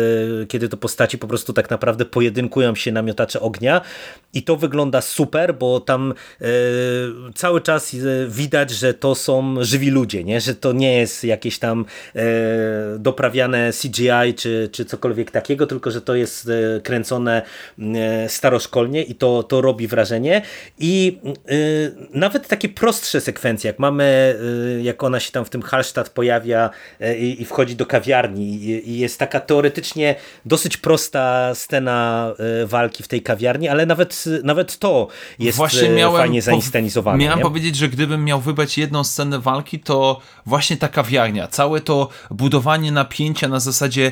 y, kiedy to postaci po prostu tak naprawdę pojedynkują się na miotacze ognia i to wygląda super, bo tam y, cały czas widać, że to są żywi ludzie, nie? że to nie jest jakieś tam doprawiane CGI czy, czy cokolwiek takiego, tylko że to jest kręcone staroszkolnie i to, to robi wrażenie i nawet takie prostsze sekwencje, jak mamy, y, jak ona się tam w tym Hallstatt pojawia y, i, i wchodzi do kawiarni i, jest taka teoretycznie dosyć prosta scena y, walki w tej kawiarni, ale nawet, nawet to jest właśnie miałem, fajnie zainscenizowane. Miałem nie? powiedzieć, że gdybym miał wybrać jedną scenę walki, to właśnie ta kawiarnia. Całe to budowanie napięcia na zasadzie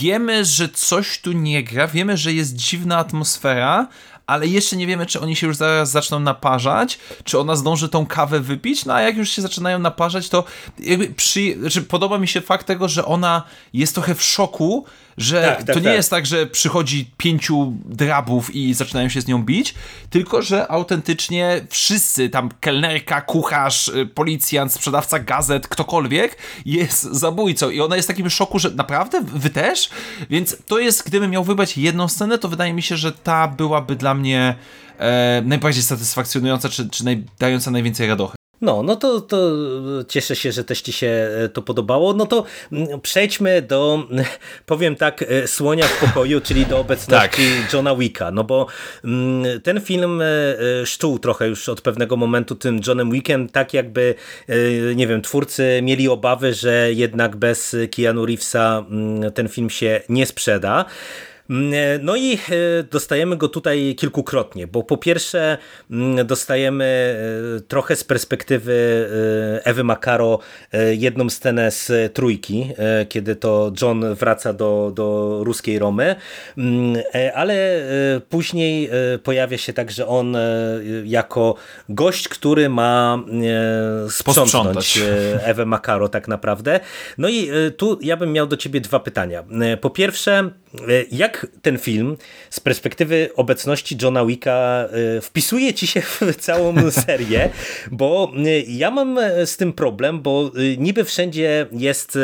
wiemy, że coś tu nie gra, wiemy, że jest dziwna atmosfera, ale jeszcze nie wiemy, czy oni się już zaraz zaczną naparzać, czy ona zdąży tą kawę wypić, no a jak już się zaczynają naparzać, to jakby przy... znaczy, podoba mi się fakt tego, że ona jest trochę w szoku, że tak, tak, to nie tak. jest tak, że przychodzi pięciu drabów i zaczynają się z nią bić, tylko że autentycznie wszyscy, tam kelnerka, kucharz, y, policjant, sprzedawca gazet, ktokolwiek jest zabójcą i ona jest w takim szoku, że naprawdę? Wy też? Więc to jest, gdybym miał wybrać jedną scenę, to wydaje mi się, że ta byłaby dla mnie e, najbardziej satysfakcjonująca, czy, czy naj, dająca najwięcej radochy. No, no to, to cieszę się, że też Ci się e, to podobało. No to mm, przejdźmy do, powiem tak, e, słonia w pokoju, czyli do obecności tak. Johna Wicka. No bo mm, ten film e, szczuł trochę już od pewnego momentu tym Johnem Wickiem, tak jakby, nie wiem, twórcy mieli obawy, że jednak bez Keanu Reevesa mm, ten film się nie sprzeda. Mm, e, no i e, dostajemy go tutaj kilkukrotnie, bo po pierwsze mm, dostajemy e, trochę z perspektywy Ewy Makaro jedną scenę z trójki, kiedy to John wraca do, do ruskiej Romy, mm, ale później pojawia się także on jako gość, który ma sprzątnąć Ewę Makaro tak naprawdę. No i tu ja bym miał do ciebie dwa pytania. Po pierwsze, jak ten film z perspektywy obecności Johna Wicka wpisuje ci się w całą serię, bo ja mam z tym problem, bo niby wszędzie jest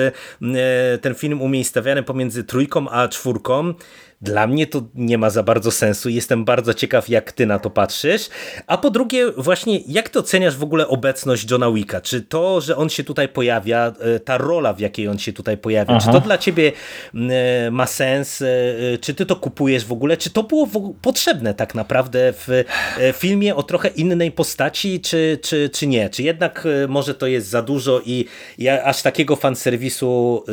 ten film umiejscowiany pomiędzy trójką a czwórką, dla mnie to nie ma za bardzo sensu. Jestem bardzo ciekaw, jak ty na to patrzysz. A po drugie, właśnie, jak ty oceniasz w ogóle obecność Johna Wicka? Czy to, że on się tutaj pojawia, e, ta rola, w jakiej on się tutaj pojawia, Aha. czy to dla ciebie e, ma sens? E, czy ty to kupujesz w ogóle? Czy to było potrzebne tak naprawdę w filmie o trochę innej postaci, czy, czy, czy nie? Czy jednak może to jest za dużo i aż takiego fanserwisu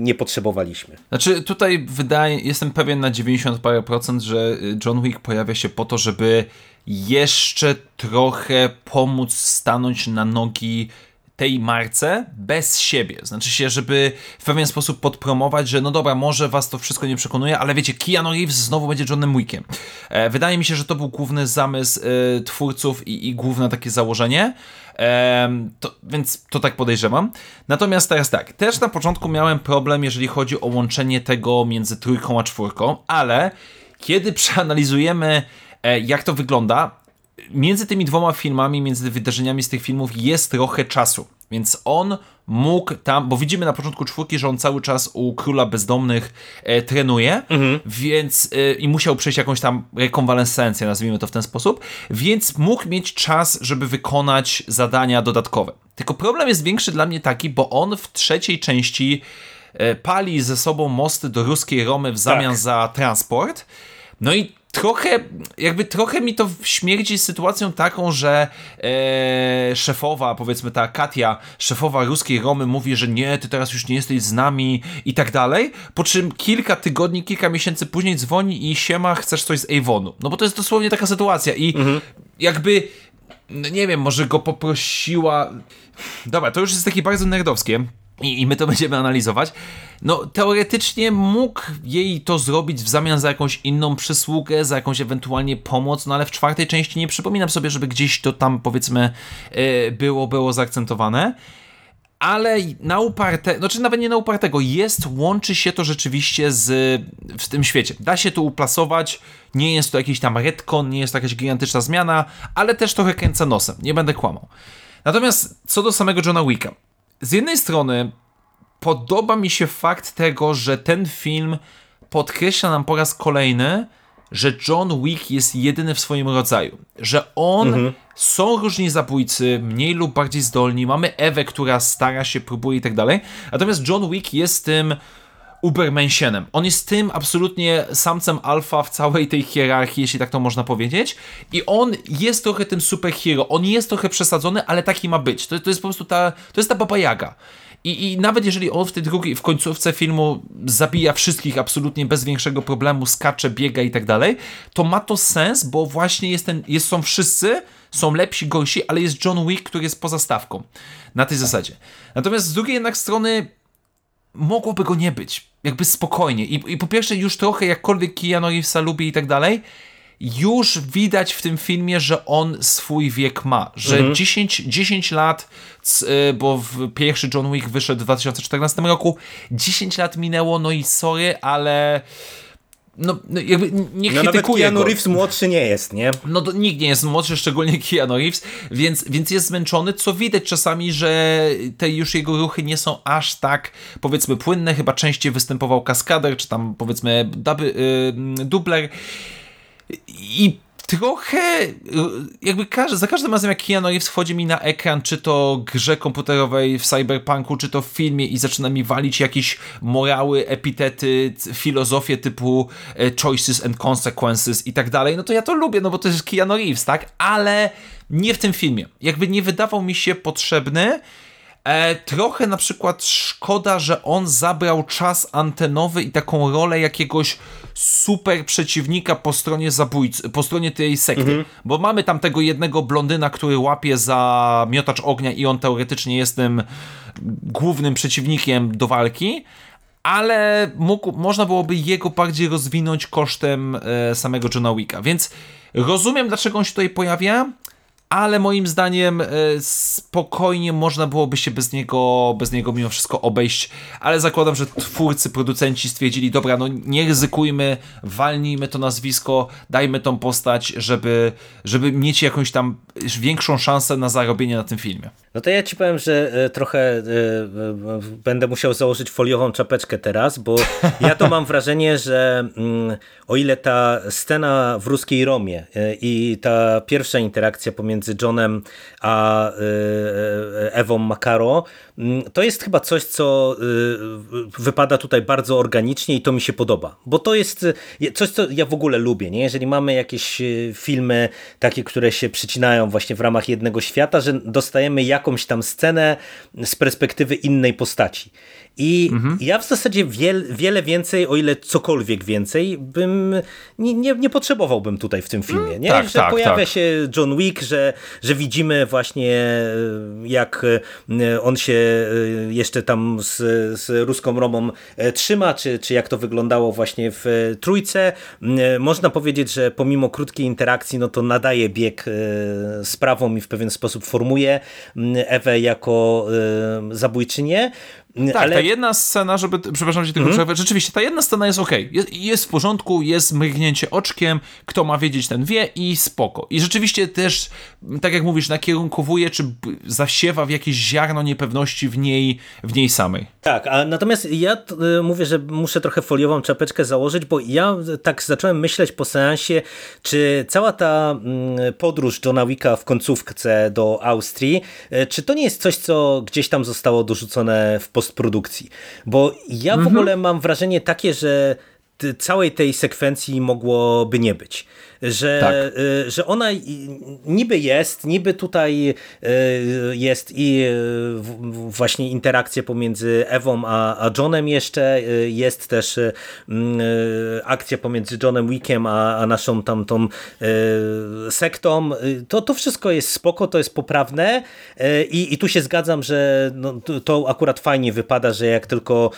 nie potrzebowaliśmy? Znaczy, tutaj wydaje, jestem pewien na 90 parę procent, że John Wick pojawia się po to, żeby jeszcze trochę pomóc stanąć na nogi tej marce bez siebie. Znaczy się, żeby w pewien sposób podpromować, że no dobra, może was to wszystko nie przekonuje, ale wiecie, Keanu Reeves znowu będzie Johnem Wickiem. E, wydaje mi się, że to był główny zamysł e, twórców i, i główne takie założenie. E, to, więc to tak podejrzewam. Natomiast teraz tak, też na początku miałem problem, jeżeli chodzi o łączenie tego między trójką a czwórką, ale kiedy przeanalizujemy, e, jak to wygląda, między tymi dwoma filmami, między wydarzeniami z tych filmów jest trochę czasu. Więc on mógł tam, bo widzimy na początku czwórki, że on cały czas u króla bezdomnych e, trenuje, mhm. więc e, i musiał przejść jakąś tam rekonwalescencję, nazwijmy to w ten sposób, więc mógł mieć czas, żeby wykonać zadania dodatkowe. Tylko problem jest większy dla mnie taki, bo on w trzeciej części e, pali ze sobą mosty do ruskiej Romy w zamian tak. za transport. No i trochę, jakby trochę mi to śmierdzi sytuacją taką, że e, szefowa, powiedzmy ta Katia, szefowa ruskiej Romy mówi, że nie, ty teraz już nie jesteś z nami i tak dalej, po czym kilka tygodni, kilka miesięcy później dzwoni i siema, chcesz coś z Avonu. No bo to jest dosłownie taka sytuacja i mhm. jakby no nie wiem, może go poprosiła. Dobra, to już jest takie bardzo nerdowskie i, i my to będziemy analizować. No, teoretycznie mógł jej to zrobić w zamian za jakąś inną przysługę, za jakąś ewentualnie pomoc, no ale w czwartej części nie przypominam sobie, żeby gdzieś to tam powiedzmy e, było, było zaakcentowane ale na uparte, znaczy nawet nie na upartego, jest, łączy się to rzeczywiście z, w tym świecie. Da się to uplasować, nie jest to jakiś tam retcon, nie jest to jakaś gigantyczna zmiana, ale też trochę kręcę nosem, nie będę kłamał. Natomiast co do samego Johna Wicka z jednej strony podoba mi się fakt tego, że ten film podkreśla nam po raz kolejny, że John Wick jest jedyny w swoim rodzaju. Że on, mhm. są różni zabójcy, mniej lub bardziej zdolni, mamy Ewę, która stara się, próbuje i tak dalej. Natomiast John Wick jest tym Ubermensienem. On jest tym absolutnie samcem alfa w całej tej hierarchii, jeśli tak to można powiedzieć. I on jest trochę tym superhero. On jest trochę przesadzony, ale taki ma być. To, to jest po prostu ta, to jest ta baba Jaga. I, I nawet jeżeli on w tej drugiej, w końcówce filmu zabija wszystkich absolutnie bez większego problemu, skacze, biega i tak dalej, to ma to sens, bo właśnie jest ten, jest, są wszyscy, są lepsi, gorsi, ale jest John Wick, który jest poza stawką. Na tej zasadzie. Natomiast z drugiej jednak strony mogłoby go nie być. Jakby spokojnie. I, i po pierwsze już trochę jakkolwiek Keanu Reevesa lubi i tak dalej, już widać w tym filmie, że on swój wiek ma. Że mhm. 10, 10 lat, y, bo pierwszy John Wick wyszedł w 2014 roku, 10 lat minęło, no i sorry, ale no, no jakby nie no Keanu Reeves młodszy nie jest, nie? No to nikt nie jest młodszy, szczególnie Keanu Reeves, więc, więc jest zmęczony, co widać czasami, że te już jego ruchy nie są aż tak, powiedzmy, płynne, chyba częściej występował kaskader, czy tam powiedzmy duby, yy, dubler. I trochę jakby każdy, za każdym razem jak Keanu Reeves wchodzi mi na ekran, czy to grze komputerowej w cyberpunku, czy to w filmie i zaczyna mi walić jakieś morały, epitety, filozofie typu e, choices and consequences i tak dalej, no to ja to lubię, no bo to jest Keanu Reeves, tak? Ale nie w tym filmie. Jakby nie wydawał mi się potrzebny, E, trochę na przykład szkoda, że on zabrał czas antenowy i taką rolę jakiegoś super przeciwnika po stronie zabójcy, po stronie tej sekty. Mhm. Bo mamy tam tego jednego blondyna, który łapie za miotacz ognia i on teoretycznie jest tym głównym przeciwnikiem do walki, ale mógł, można byłoby jego bardziej rozwinąć kosztem e, samego Johna Wicka. Więc rozumiem, dlaczego on się tutaj pojawia, ale moim zdaniem e, spokojnie można byłoby się bez niego, bez niego mimo wszystko obejść, ale zakładam, że twórcy, producenci stwierdzili, dobra, no nie ryzykujmy, walnijmy to nazwisko, dajmy tą postać, żeby, żeby mieć jakąś tam większą szansę na zarobienie na tym filmie. No to ja ci powiem, że e, trochę e, będę musiał założyć foliową czapeczkę teraz, bo ja to mam wrażenie, że mm, o ile ta scena w ruskiej Romie i ta pierwsza interakcja pomiędzy Johnem a Ewą Makaro, mm, to jest chyba coś, co wypada tutaj bardzo organicznie i to mi się podoba, bo to jest coś, co ja w ogóle lubię, nie? jeżeli mamy jakieś filmy takie, które się przycinają właśnie w ramach jednego świata, że dostajemy jakąś tam scenę z perspektywy innej postaci. I mhm. ja w zasadzie wiel, wiele więcej, o ile cokolwiek więcej, bym nie, nie, nie potrzebowałbym tutaj w tym filmie. Nie? Tak, że tak, pojawia tak. się John Wick, że, że widzimy właśnie e, jak e, on się e, jeszcze tam z, z ruską Romą trzyma, czy, czy jak to wyglądało właśnie w trójce. Można powiedzieć, że pomimo krótkiej interakcji, no to nadaje bieg sprawą i w pewien sposób formuje Ewę jako zabójczynię. Tak, ale... ta jedna scena, żeby, przepraszam cię tylko mm -hmm. rzeczywiście, ta jedna scena jest ok, jest, jest, w porządku, jest mrygnięcie oczkiem, kto ma wiedzieć, ten wie i spoko. I rzeczywiście też, tak jak mówisz, nakierunkowuje, czy zasiewa w jakieś ziarno niepewności w niej, w niej samej. Tak, a natomiast ja y, mówię, że muszę trochę foliową czapeczkę założyć, bo ja tak zacząłem myśleć po seansie, czy cała ta y, podróż Johna Wicka w końcówce do Austrii, y, czy to nie jest coś, co gdzieś tam zostało dorzucone w postprodukcji. Bo ja w mhm. ogóle mam wrażenie takie, że całej tej sekwencji mogłoby nie być że, tak. Y, że ona niby jest, niby tutaj y, jest i y, właśnie interakcja pomiędzy Ewą a, a Johnem jeszcze, jest też akcja pomiędzy Johnem Wickiem a, a naszą tamtą sektą. To, to wszystko jest spoko, to jest poprawne i, i tu się zgadzam, że no, to akurat fajnie wypada, że jak tylko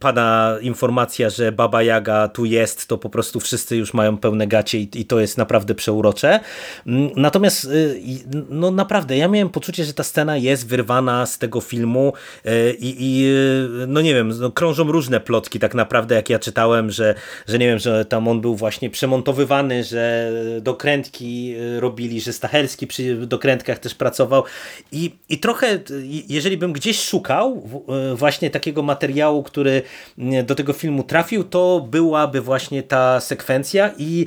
pada informacja, że Baba Jaga tu jest, to po prostu wszyscy już mają pełne i, i to jest naprawdę przeurocze. Mm, natomiast y, no naprawdę, ja miałem poczucie, że ta scena jest wyrwana z tego filmu y, i, i y, no nie wiem, no krążą różne plotki tak naprawdę, jak ja czytałem, że, że nie wiem, że tam on był właśnie przemontowywany, że dokrętki robili, że Stachelski przy dokrętkach też pracował i, i trochę, jeżeli bym gdzieś szukał właśnie takiego materiału, który do tego filmu trafił, to byłaby właśnie ta sekwencja i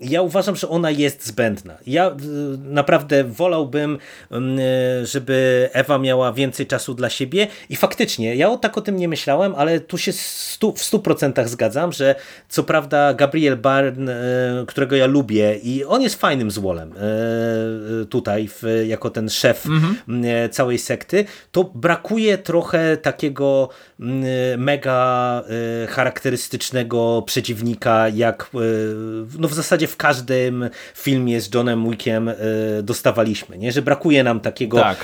ja uważam, że ona jest zbędna. Ja y, naprawdę wolałbym, mm, y, żeby Ewa miała więcej czasu dla siebie i faktycznie, ja tak o tym nie myślałem, ale tu się stu, w 100% zgadzam, że co prawda Gabriel Byrne, y, którego ja lubię i on jest fajnym złolem tutaj, jako ten szef mhm. całej sekty, to brakuje trochę takiego mega charakterystycznego przeciwnika, jak no w zasadzie w każdym filmie z Johnem Wickiem e, dostawaliśmy, nie? że brakuje nam takiego... Tak,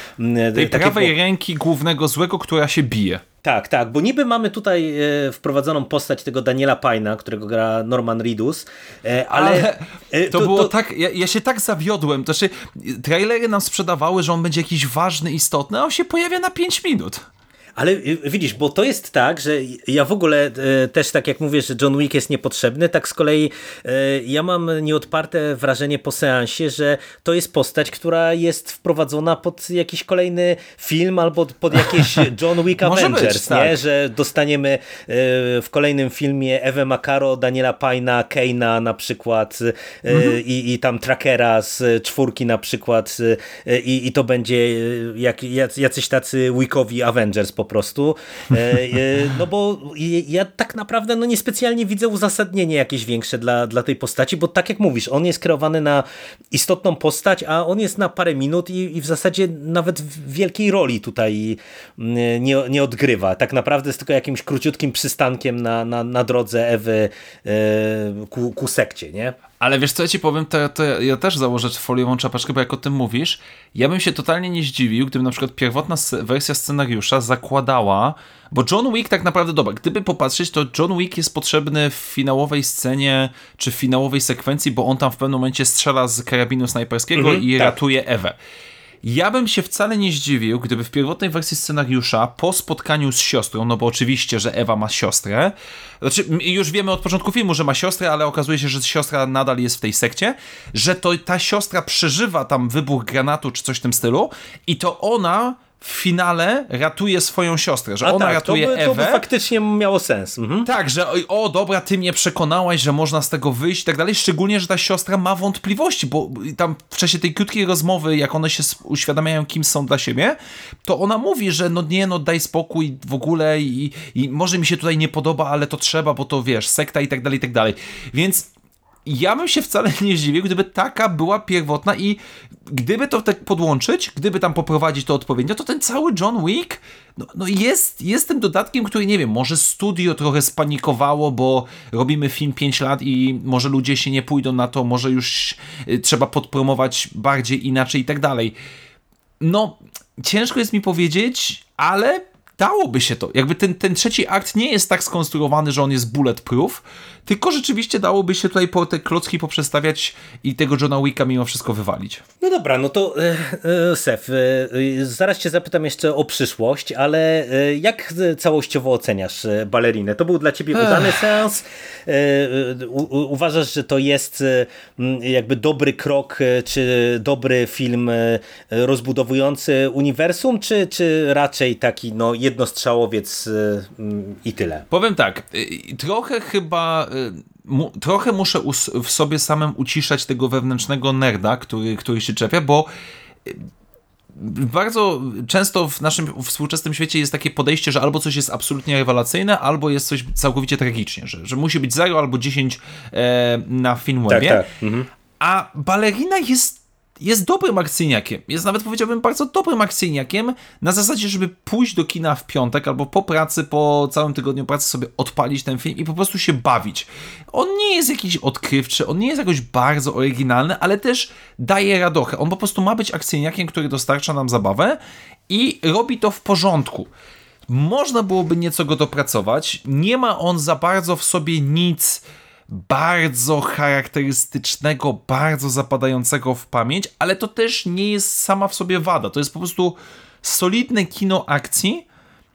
tej takiego... prawej ręki głównego złego, która się bije. Tak, tak, bo niby mamy tutaj e, wprowadzoną postać tego Daniela Pajna, którego gra Norman Reedus, e, ale... ale to, to, było to... tak, ja, ja, się tak zawiodłem, to znaczy trailery nam sprzedawały, że on będzie jakiś ważny, istotny, a on się pojawia na 5 minut. Ale y, widzisz, bo to jest tak, że ja w ogóle e, też tak jak mówię, że John Wick jest niepotrzebny, tak z kolei e, ja mam nieodparte wrażenie po seansie, że to jest postać, która jest wprowadzona pod jakiś kolejny film albo pod jakieś John Wick Avengers, być, tak. nie? że dostaniemy w kolejnym filmie Ewę Makaro, Daniela Payna, Keina na przykład mhm. i, i tam Trackera z czwórki na przykład i, i to będzie jak, jacyś tacy Wickowi Avengers po prostu. E, e, no bo ja tak naprawdę no niespecjalnie widzę uzasadnienie jakieś większe dla, dla tej postaci, bo tak jak mówisz, on jest kreowany na istotną postać, a on jest na parę minut i, i w zasadzie nawet wielkiej roli tutaj mm, nie, nie odgrywa. Tak naprawdę jest tylko jakimś króciutkim przystankiem na, na, na drodze Ewy e, ku, ku sekcie, nie? Ale wiesz co, ja ci powiem, to, to ja też założę foliową czapeczkę, bo jak o tym mówisz, ja bym się totalnie nie zdziwił, gdyby na przykład pierwotna wersja scenariusza zakładała, bo John Wick tak naprawdę, dobra, gdyby popatrzeć, to John Wick jest potrzebny w finałowej scenie, czy w finałowej sekwencji, bo on tam w pewnym momencie strzela z karabinu snajperskiego mhm, i tak. ratuje Ewę. Ja bym się wcale nie zdziwił, gdyby w pierwotnej wersji scenariusza, po spotkaniu z siostrą, no bo oczywiście, że Ewa ma siostrę, znaczy już wiemy od początku filmu, że ma siostrę, ale okazuje się, że siostra nadal jest w tej sekcie, że to ta siostra przeżywa tam wybuch granatu czy coś w tym stylu i to ona w finale ratuje swoją siostrę, że A ona tak, ratuje to by, Ewę. To by faktycznie miało sens. Mhm. Tak, że o dobra, ty mnie przekonałaś, że można z tego wyjść i tak dalej, szczególnie, że ta siostra ma wątpliwości, bo tam w czasie tej krótkiej rozmowy, jak one się uświadamiają, kim są dla siebie, to ona mówi, że no nie, no daj spokój w ogóle i, i może mi się tutaj nie podoba, ale to trzeba, bo to wiesz, sekta i tak dalej, i tak dalej. Więc ja bym się wcale nie zdziwił, gdyby taka była pierwotna i gdyby to tak podłączyć, gdyby tam poprowadzić to odpowiednio, to ten cały John Wick no, no jest, jest tym dodatkiem, który nie wiem, może studio trochę spanikowało, bo robimy film 5 lat i może ludzie się nie pójdą na to, może już y, trzeba podpromować bardziej inaczej i tak dalej. No, ciężko jest mi powiedzieć, ale dałoby się to. Jakby ten, ten trzeci akt nie jest tak skonstruowany, że on jest bulletproof, tylko rzeczywiście dałoby się tutaj po te klocki poprzestawiać i tego Johna Wicka mimo wszystko wywalić. No dobra, no to e, e, Sef, e, zaraz cię zapytam jeszcze o przyszłość, ale e, jak całościowo oceniasz e, balerinę? To był dla ciebie udany Ech. seans? E, u, uważasz, że to jest jakby dobry krok, czy dobry film rozbudowujący uniwersum, czy, czy raczej taki no, jednostrzałowiec i tyle? Powiem tak, trochę chyba mu, trochę muszę w sobie samym uciszać tego wewnętrznego nerda, który, który się czepia, bo y, bardzo często w naszym współczesnym świecie jest takie podejście, że albo coś jest absolutnie rewelacyjne, albo jest coś całkowicie tragicznie, że, że musi być 0 albo 10 e, na Filmwebie. Tak, tak. Mhm. A balerina jest jest dobrym akcyjniakiem. Jest nawet powiedziałbym bardzo dobrym akcyjniakiem na zasadzie, żeby pójść do kina w piątek albo po pracy, po całym tygodniu pracy sobie odpalić ten film i po prostu się bawić. On nie jest jakiś odkrywczy, on nie jest jakoś bardzo oryginalny, ale też daje radochę. On po prostu ma być akcyjniakiem, który dostarcza nam zabawę i robi to w porządku. Można byłoby nieco go dopracować. Nie ma on za bardzo w sobie nic bardzo charakterystycznego, bardzo zapadającego w pamięć, ale to też nie jest sama w sobie wada. To jest po prostu solidne kino akcji,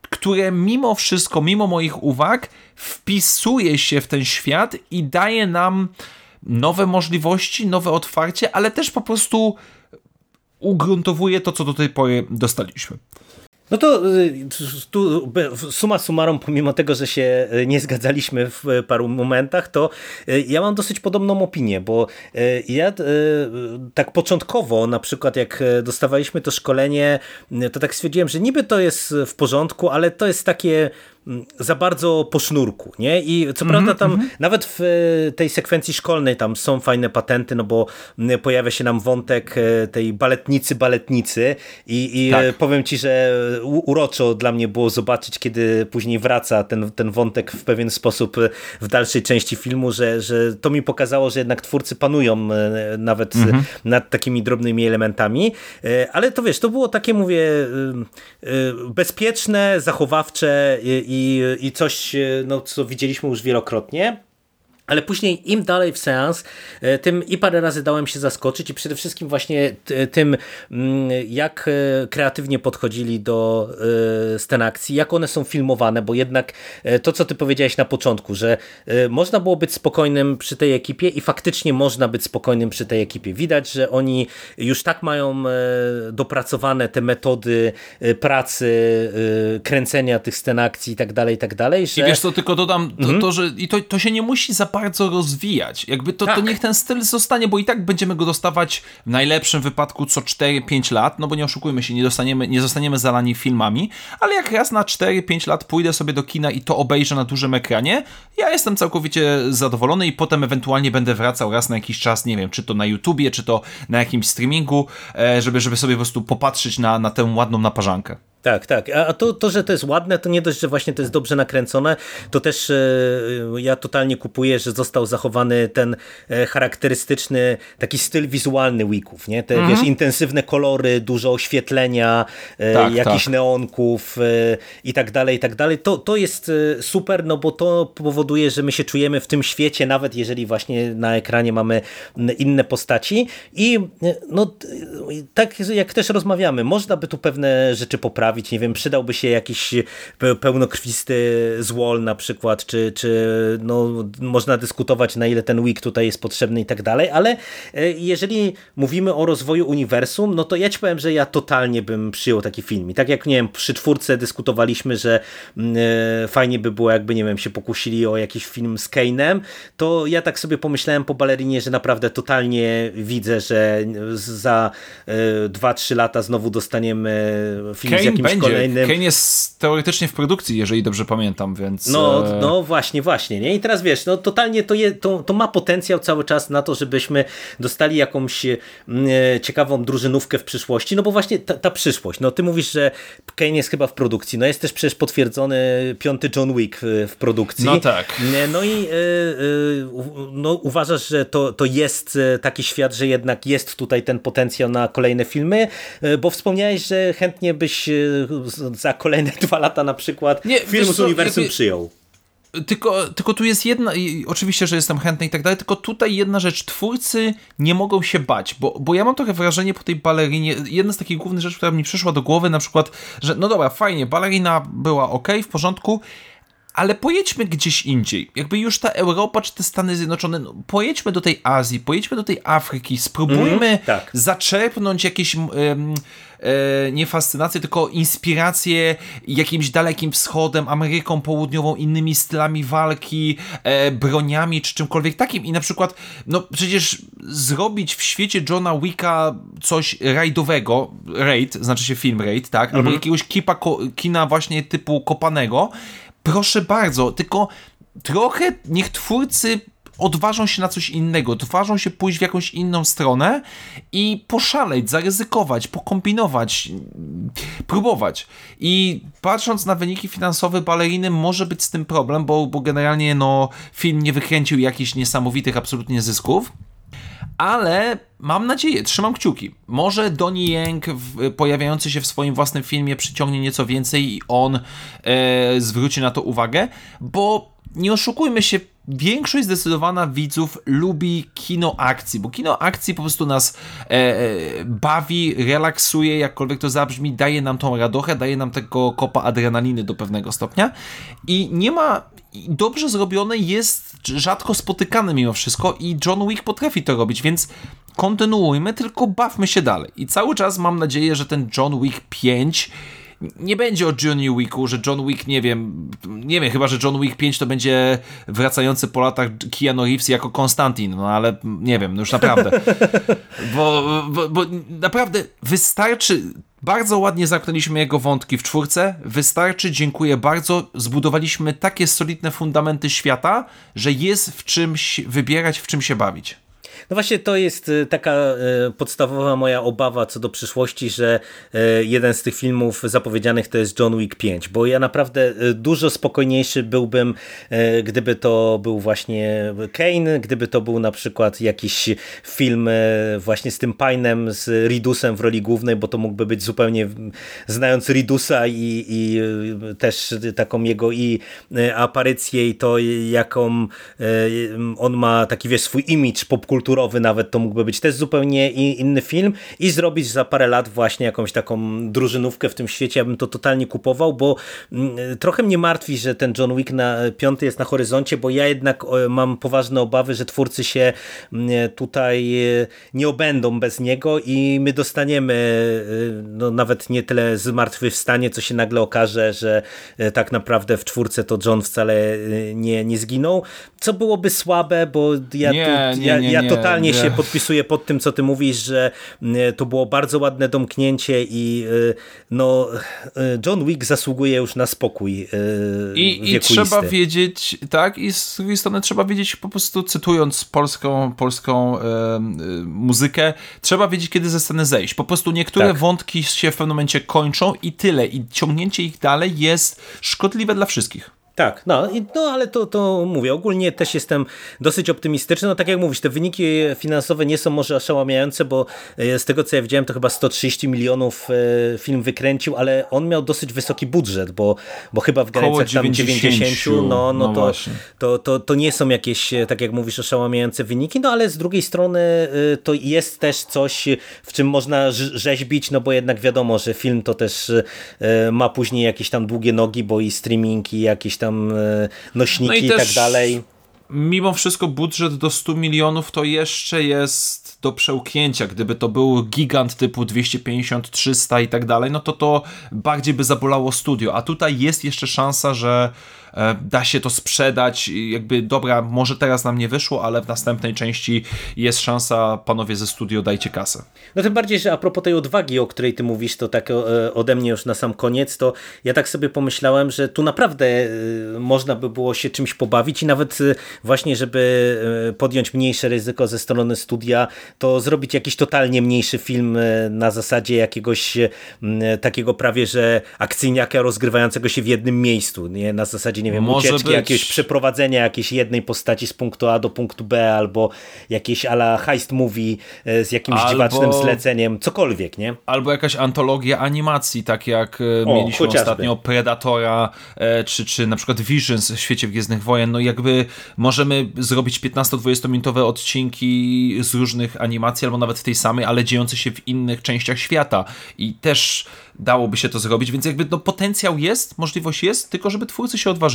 które mimo wszystko, mimo moich uwag, wpisuje się w ten świat i daje nam nowe możliwości, nowe otwarcie, ale też po prostu ugruntowuje to, co do tej pory dostaliśmy. No to y, tu suma summarum, pomimo tego, że się y, nie zgadzaliśmy w paru momentach, to y, ja mam dosyć podobną opinię, bo ja tak początkowo, na przykład jak dostawaliśmy to szkolenie, to tak stwierdziłem, że niby to jest w porządku, ale to jest takie za bardzo po sznurku, nie? I co mm -hmm, prawda tam mm -hmm. nawet w e, tej sekwencji szkolnej tam są fajne patenty, no bo pojawia się nam wątek e, tej baletnicy, baletnicy i, i e, tak. powiem ci, że uroczo dla mnie było zobaczyć, kiedy później wraca ten, ten wątek w pewien sposób w dalszej części filmu, że, że to mi pokazało, że jednak twórcy panują nawet mm -hmm. nad takimi drobnymi elementami, ale to wiesz, to było takie, mówię, bezpieczne, zachowawcze i, i coś, e, no, co widzieliśmy już wielokrotnie. Ale później im dalej w seans, e, tym i parę razy dałem się zaskoczyć i przede wszystkim właśnie tym, mm, jak e, kreatywnie podchodzili do scen akcji, jak one są filmowane, bo jednak to, co ty powiedziałeś na początku, że można było być spokojnym przy tej ekipie i faktycznie można być spokojnym przy tej ekipie. Widać, że oni już tak mają dopracowane te metody pracy, kręcenia tych scen akcji i tak dalej, i tak dalej, że... I wiesz co, tylko dodam to, mhm. to że i to, to się nie musi zapalić bardzo rozwijać. Jakby to, tak. to niech ten styl zostanie, bo i tak będziemy go dostawać w najlepszym wypadku co 4-5 lat, no bo nie oszukujmy się, nie, dostaniemy, nie zostaniemy zalani filmami, ale jak raz na 4-5 lat pójdę sobie do kina i to obejrzę na dużym ekranie, ja jestem całkowicie zadowolony i potem ewentualnie będę wracał raz na jakiś czas, nie wiem, czy to na YouTubie, czy to na jakimś streamingu, e, żeby, żeby sobie po prostu popatrzeć na, na tę ładną naparzankę. Tak, tak. A to, to, że to jest ładne, to nie dość, że właśnie to jest dobrze nakręcone, to też e, ja totalnie kupuję, że został zachowany ten e, charakterystyczny taki styl wizualny Wików, nie? Te, mhm. wiesz, intensywne kolory, dużo oświetlenia, e, tak, jakichś tak. neonków i tak dalej, i tak dalej. To, to jest super, no bo to powoduje, że my się czujemy w tym świecie, nawet jeżeli właśnie na ekranie mamy inne postaci i no tak jak też rozmawiamy, można by tu pewne rzeczy poprawić, nie wiem, przydałby się jakiś pełnokrwisty złol na przykład, czy, czy no, można dyskutować na ile ten week tutaj jest potrzebny i tak dalej, ale e, jeżeli mówimy o rozwoju uniwersum, no to ja ci powiem, że ja totalnie bym przyjął taki film. I tak jak, nie wiem, przy czwórce dyskutowaliśmy, że mm, e, fajnie by było jakby, nie wiem, się pokusili o jakiś film z Kane'em, to ja tak sobie pomyślałem po balerinie, że naprawdę totalnie widzę, że za 2-3 e, lata znowu dostaniemy film Kane z jakimś jakimś będzie. kolejnym... Kane jest teoretycznie w produkcji, jeżeli dobrze pamiętam, więc... No, e, no właśnie, właśnie. Nie? I teraz wiesz, no totalnie to, je, to, to ma potencjał cały czas na to, żebyśmy dostali jakąś e, ciekawą drużynówkę w przyszłości, no bo właśnie ta, ta, przyszłość, no ty mówisz, że Kane jest chyba w produkcji, no jest też przecież potwierdzony piąty John Wick w, w produkcji. No tak. No i e, no, uważasz, że to, to jest taki świat, że jednak jest tutaj ten potencjał na kolejne filmy, bo wspomniałeś, że chętnie byś za kolejne dwa lata na przykład nie, film z uniwersum jakby... przyjął. Tylko, tylko tu jest jedna, oczywiście, że jestem chętny i tak dalej, tylko tutaj jedna rzecz, twórcy nie mogą się bać, bo, bo ja mam trochę wrażenie po tej balerinie, jedna z takich głównych rzeczy, która mi przyszła do głowy, na przykład, że no dobra, fajnie, balerina była ok, w porządku, ale pojedźmy gdzieś indziej. Jakby już ta Europa czy te Stany Zjednoczone, no, pojedźmy do tej Azji, pojedźmy do tej Afryki, spróbujmy mm, tak. zaczerpnąć jakieś um, nie fascynację, tylko inspirację jakimś dalekim wschodem, Ameryką Południową, innymi stylami walki, e, broniami czy czymkolwiek takim. I na przykład, no przecież zrobić w świecie Johna Wicka coś rajdowego, raid, znaczy się film raid, tak? Albo mhm. jakiegoś kipa, kina właśnie typu kopanego, proszę bardzo, tylko trochę niech twórcy odważą się na coś innego, odważą się pójść w jakąś inną stronę i poszaleć, zaryzykować, pokombinować, próbować. I patrząc na wyniki finansowe baleriny, może być z tym problem, bo, bo generalnie no, film nie wykręcił jakichś niesamowitych absolutnie zysków. Ale mam nadzieję, trzymam kciuki. Może Donnie Yang w, pojawiający się w swoim własnym filmie przyciągnie nieco więcej i on e, zwróci na to uwagę, bo nie oszukujmy się, większość zdecydowana widzów lubi kino akcji, bo kino akcji po prostu nas e, e, bawi, relaksuje, jakkolwiek to zabrzmi, daje nam tą radochę, daje nam tego kopa adrenaliny do pewnego stopnia i nie ma dobrze zrobione jest rzadko spotykane mimo wszystko i John Wick potrafi to robić, więc kontynuujmy, tylko bawmy się dalej. I cały czas mam nadzieję, że ten John Wick 5 nie będzie o Johnny Wicku, że John Wick, nie wiem, nie wiem, chyba, że John Wick 5 to będzie wracający po latach Keanu Reeves jako Konstantin, no ale nie wiem, no już naprawdę. bo, bo, bo naprawdę wystarczy, bardzo ładnie zamknęliśmy jego wątki w czwórce, wystarczy, dziękuję bardzo, zbudowaliśmy takie solidne fundamenty świata, że jest w czymś wybierać, w czym się bawić. No właśnie to jest y, taka y, podstawowa moja obawa co do przyszłości, że y, jeden z tych filmów zapowiedzianych to jest John Wick 5, bo ja naprawdę dużo spokojniejszy byłbym, gdyby to był właśnie Kane, gdyby to był na przykład jakiś film właśnie z tym Pinem, z Ridusem w roli głównej, bo to mógłby być zupełnie, znając Ridusa i, i też taką jego i aparycję i to jaką on ma taki wiesz swój image popkulturowy kulturowy nawet to mógłby być. Też zupełnie inny film i zrobić za parę lat właśnie jakąś taką drużynówkę w tym świecie, ja bym to totalnie kupował, bo mm, trochę mnie martwi, że ten John Wick na piąty jest na horyzoncie, bo ja jednak mam poważne obawy, że twórcy się mm, tutaj e, nie obędą bez niego i my dostaniemy e, no, nawet nie tyle zmartwychwstanie, co się nagle okaże, że e, tak naprawdę w czwórce to John wcale nie, nie zginął, co byłoby słabe, bo ja, nie, tu, nie, ja, ja totalnie nie. się podpisuję pod tym, co ty mówisz, że mm, to było bardzo ładne domknięcie i y, no John Wick zasługuje już na spokój I, I trzeba wiedzieć, tak, i z drugiej strony trzeba wiedzieć po prostu cytując polską, polską e, e, muzykę, trzeba wiedzieć, kiedy ze sceny zejść. Po prostu niektóre tak. wątki się w pewnym momencie kończą i tyle. I ciągnięcie ich dalej jest szkodliwe dla wszystkich. Tak, no, no ale to, to mówię, ogólnie też jestem dosyć optymistyczny. No tak jak mówisz, te wyniki finansowe nie są może oszałamiające, bo e, z tego co ja widziałem, to chyba 130 milionów e, film wykręcił, ale on miał dosyć wysoki budżet, bo, bo chyba w granicach 90, tam 90, no, no, no to, to, to, to nie są jakieś, e, tak jak mówisz, oszałamiające wyniki, no ale z drugiej strony to jest też coś, w czym można rzeźbić, no bo jednak wiadomo, że film to też ma później jakieś tam długie nogi, bo i streaming i jakieś tam e, nośniki no i, i tak dalej. Mimo wszystko budżet do 100 milionów to jeszcze jest do przełknięcia. Gdyby to był gigant typu 250, 300 i tak dalej, no to to bardziej by zabolało studio. A tutaj jest jeszcze szansa, że da się to sprzedać, jakby dobra, może teraz nam nie wyszło, ale w następnej części jest szansa, panowie ze studio, dajcie kasę. No tym bardziej, że a propos tej odwagi, o której ty mówisz, to tak e, ode mnie już na sam koniec, to ja tak sobie pomyślałem, że tu naprawdę e, można by było się czymś pobawić i nawet właśnie, żeby podjąć mniejsze ryzyko ze strony studia, to zrobić jakiś totalnie mniejszy film na zasadzie jakiegoś takiego prawie, że akcyjniaka rozgrywającego się w jednym miejscu, nie? na zasadzie nie wiem, Może ucieczki, być. jakieś przeprowadzenia jakiejś jednej postaci z punktu A do punktu B, albo jakieś ala heist movie e, z jakimś albo... dziwacznym zleceniem, cokolwiek, nie? Albo jakaś antologia animacji, tak jak e, o, mieliśmy chociażby. ostatnio Predatora, e, czy, czy na przykład Visions w świecie Gwiezdnych Wojen, no jakby możemy zrobić 15-20 minutowe odcinki z różnych animacji, albo nawet tej samej, ale dziejące się w innych częściach świata i też dałoby się to zrobić, więc jakby no, potencjał jest, możliwość jest, tylko żeby twórcy się odważyli.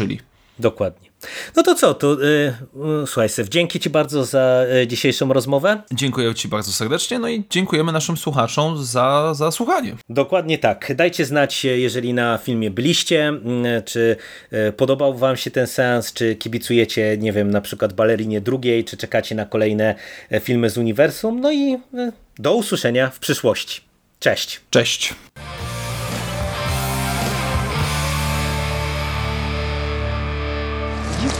Dokładnie. No to co, to yy, słuchaj Sef, dzięki Ci bardzo za y, dzisiejszą rozmowę. Dziękuję Ci bardzo serdecznie, no i dziękujemy naszym słuchaczom za, za słuchanie. Dokładnie tak. Dajcie znać, jeżeli na filmie byliście, y, czy y, podobał Wam się ten seans, czy kibicujecie, nie wiem, na przykład balerinie drugiej, czy czekacie na kolejne filmy z uniwersum. No i do usłyszenia w przyszłości. Cześć. Cześć.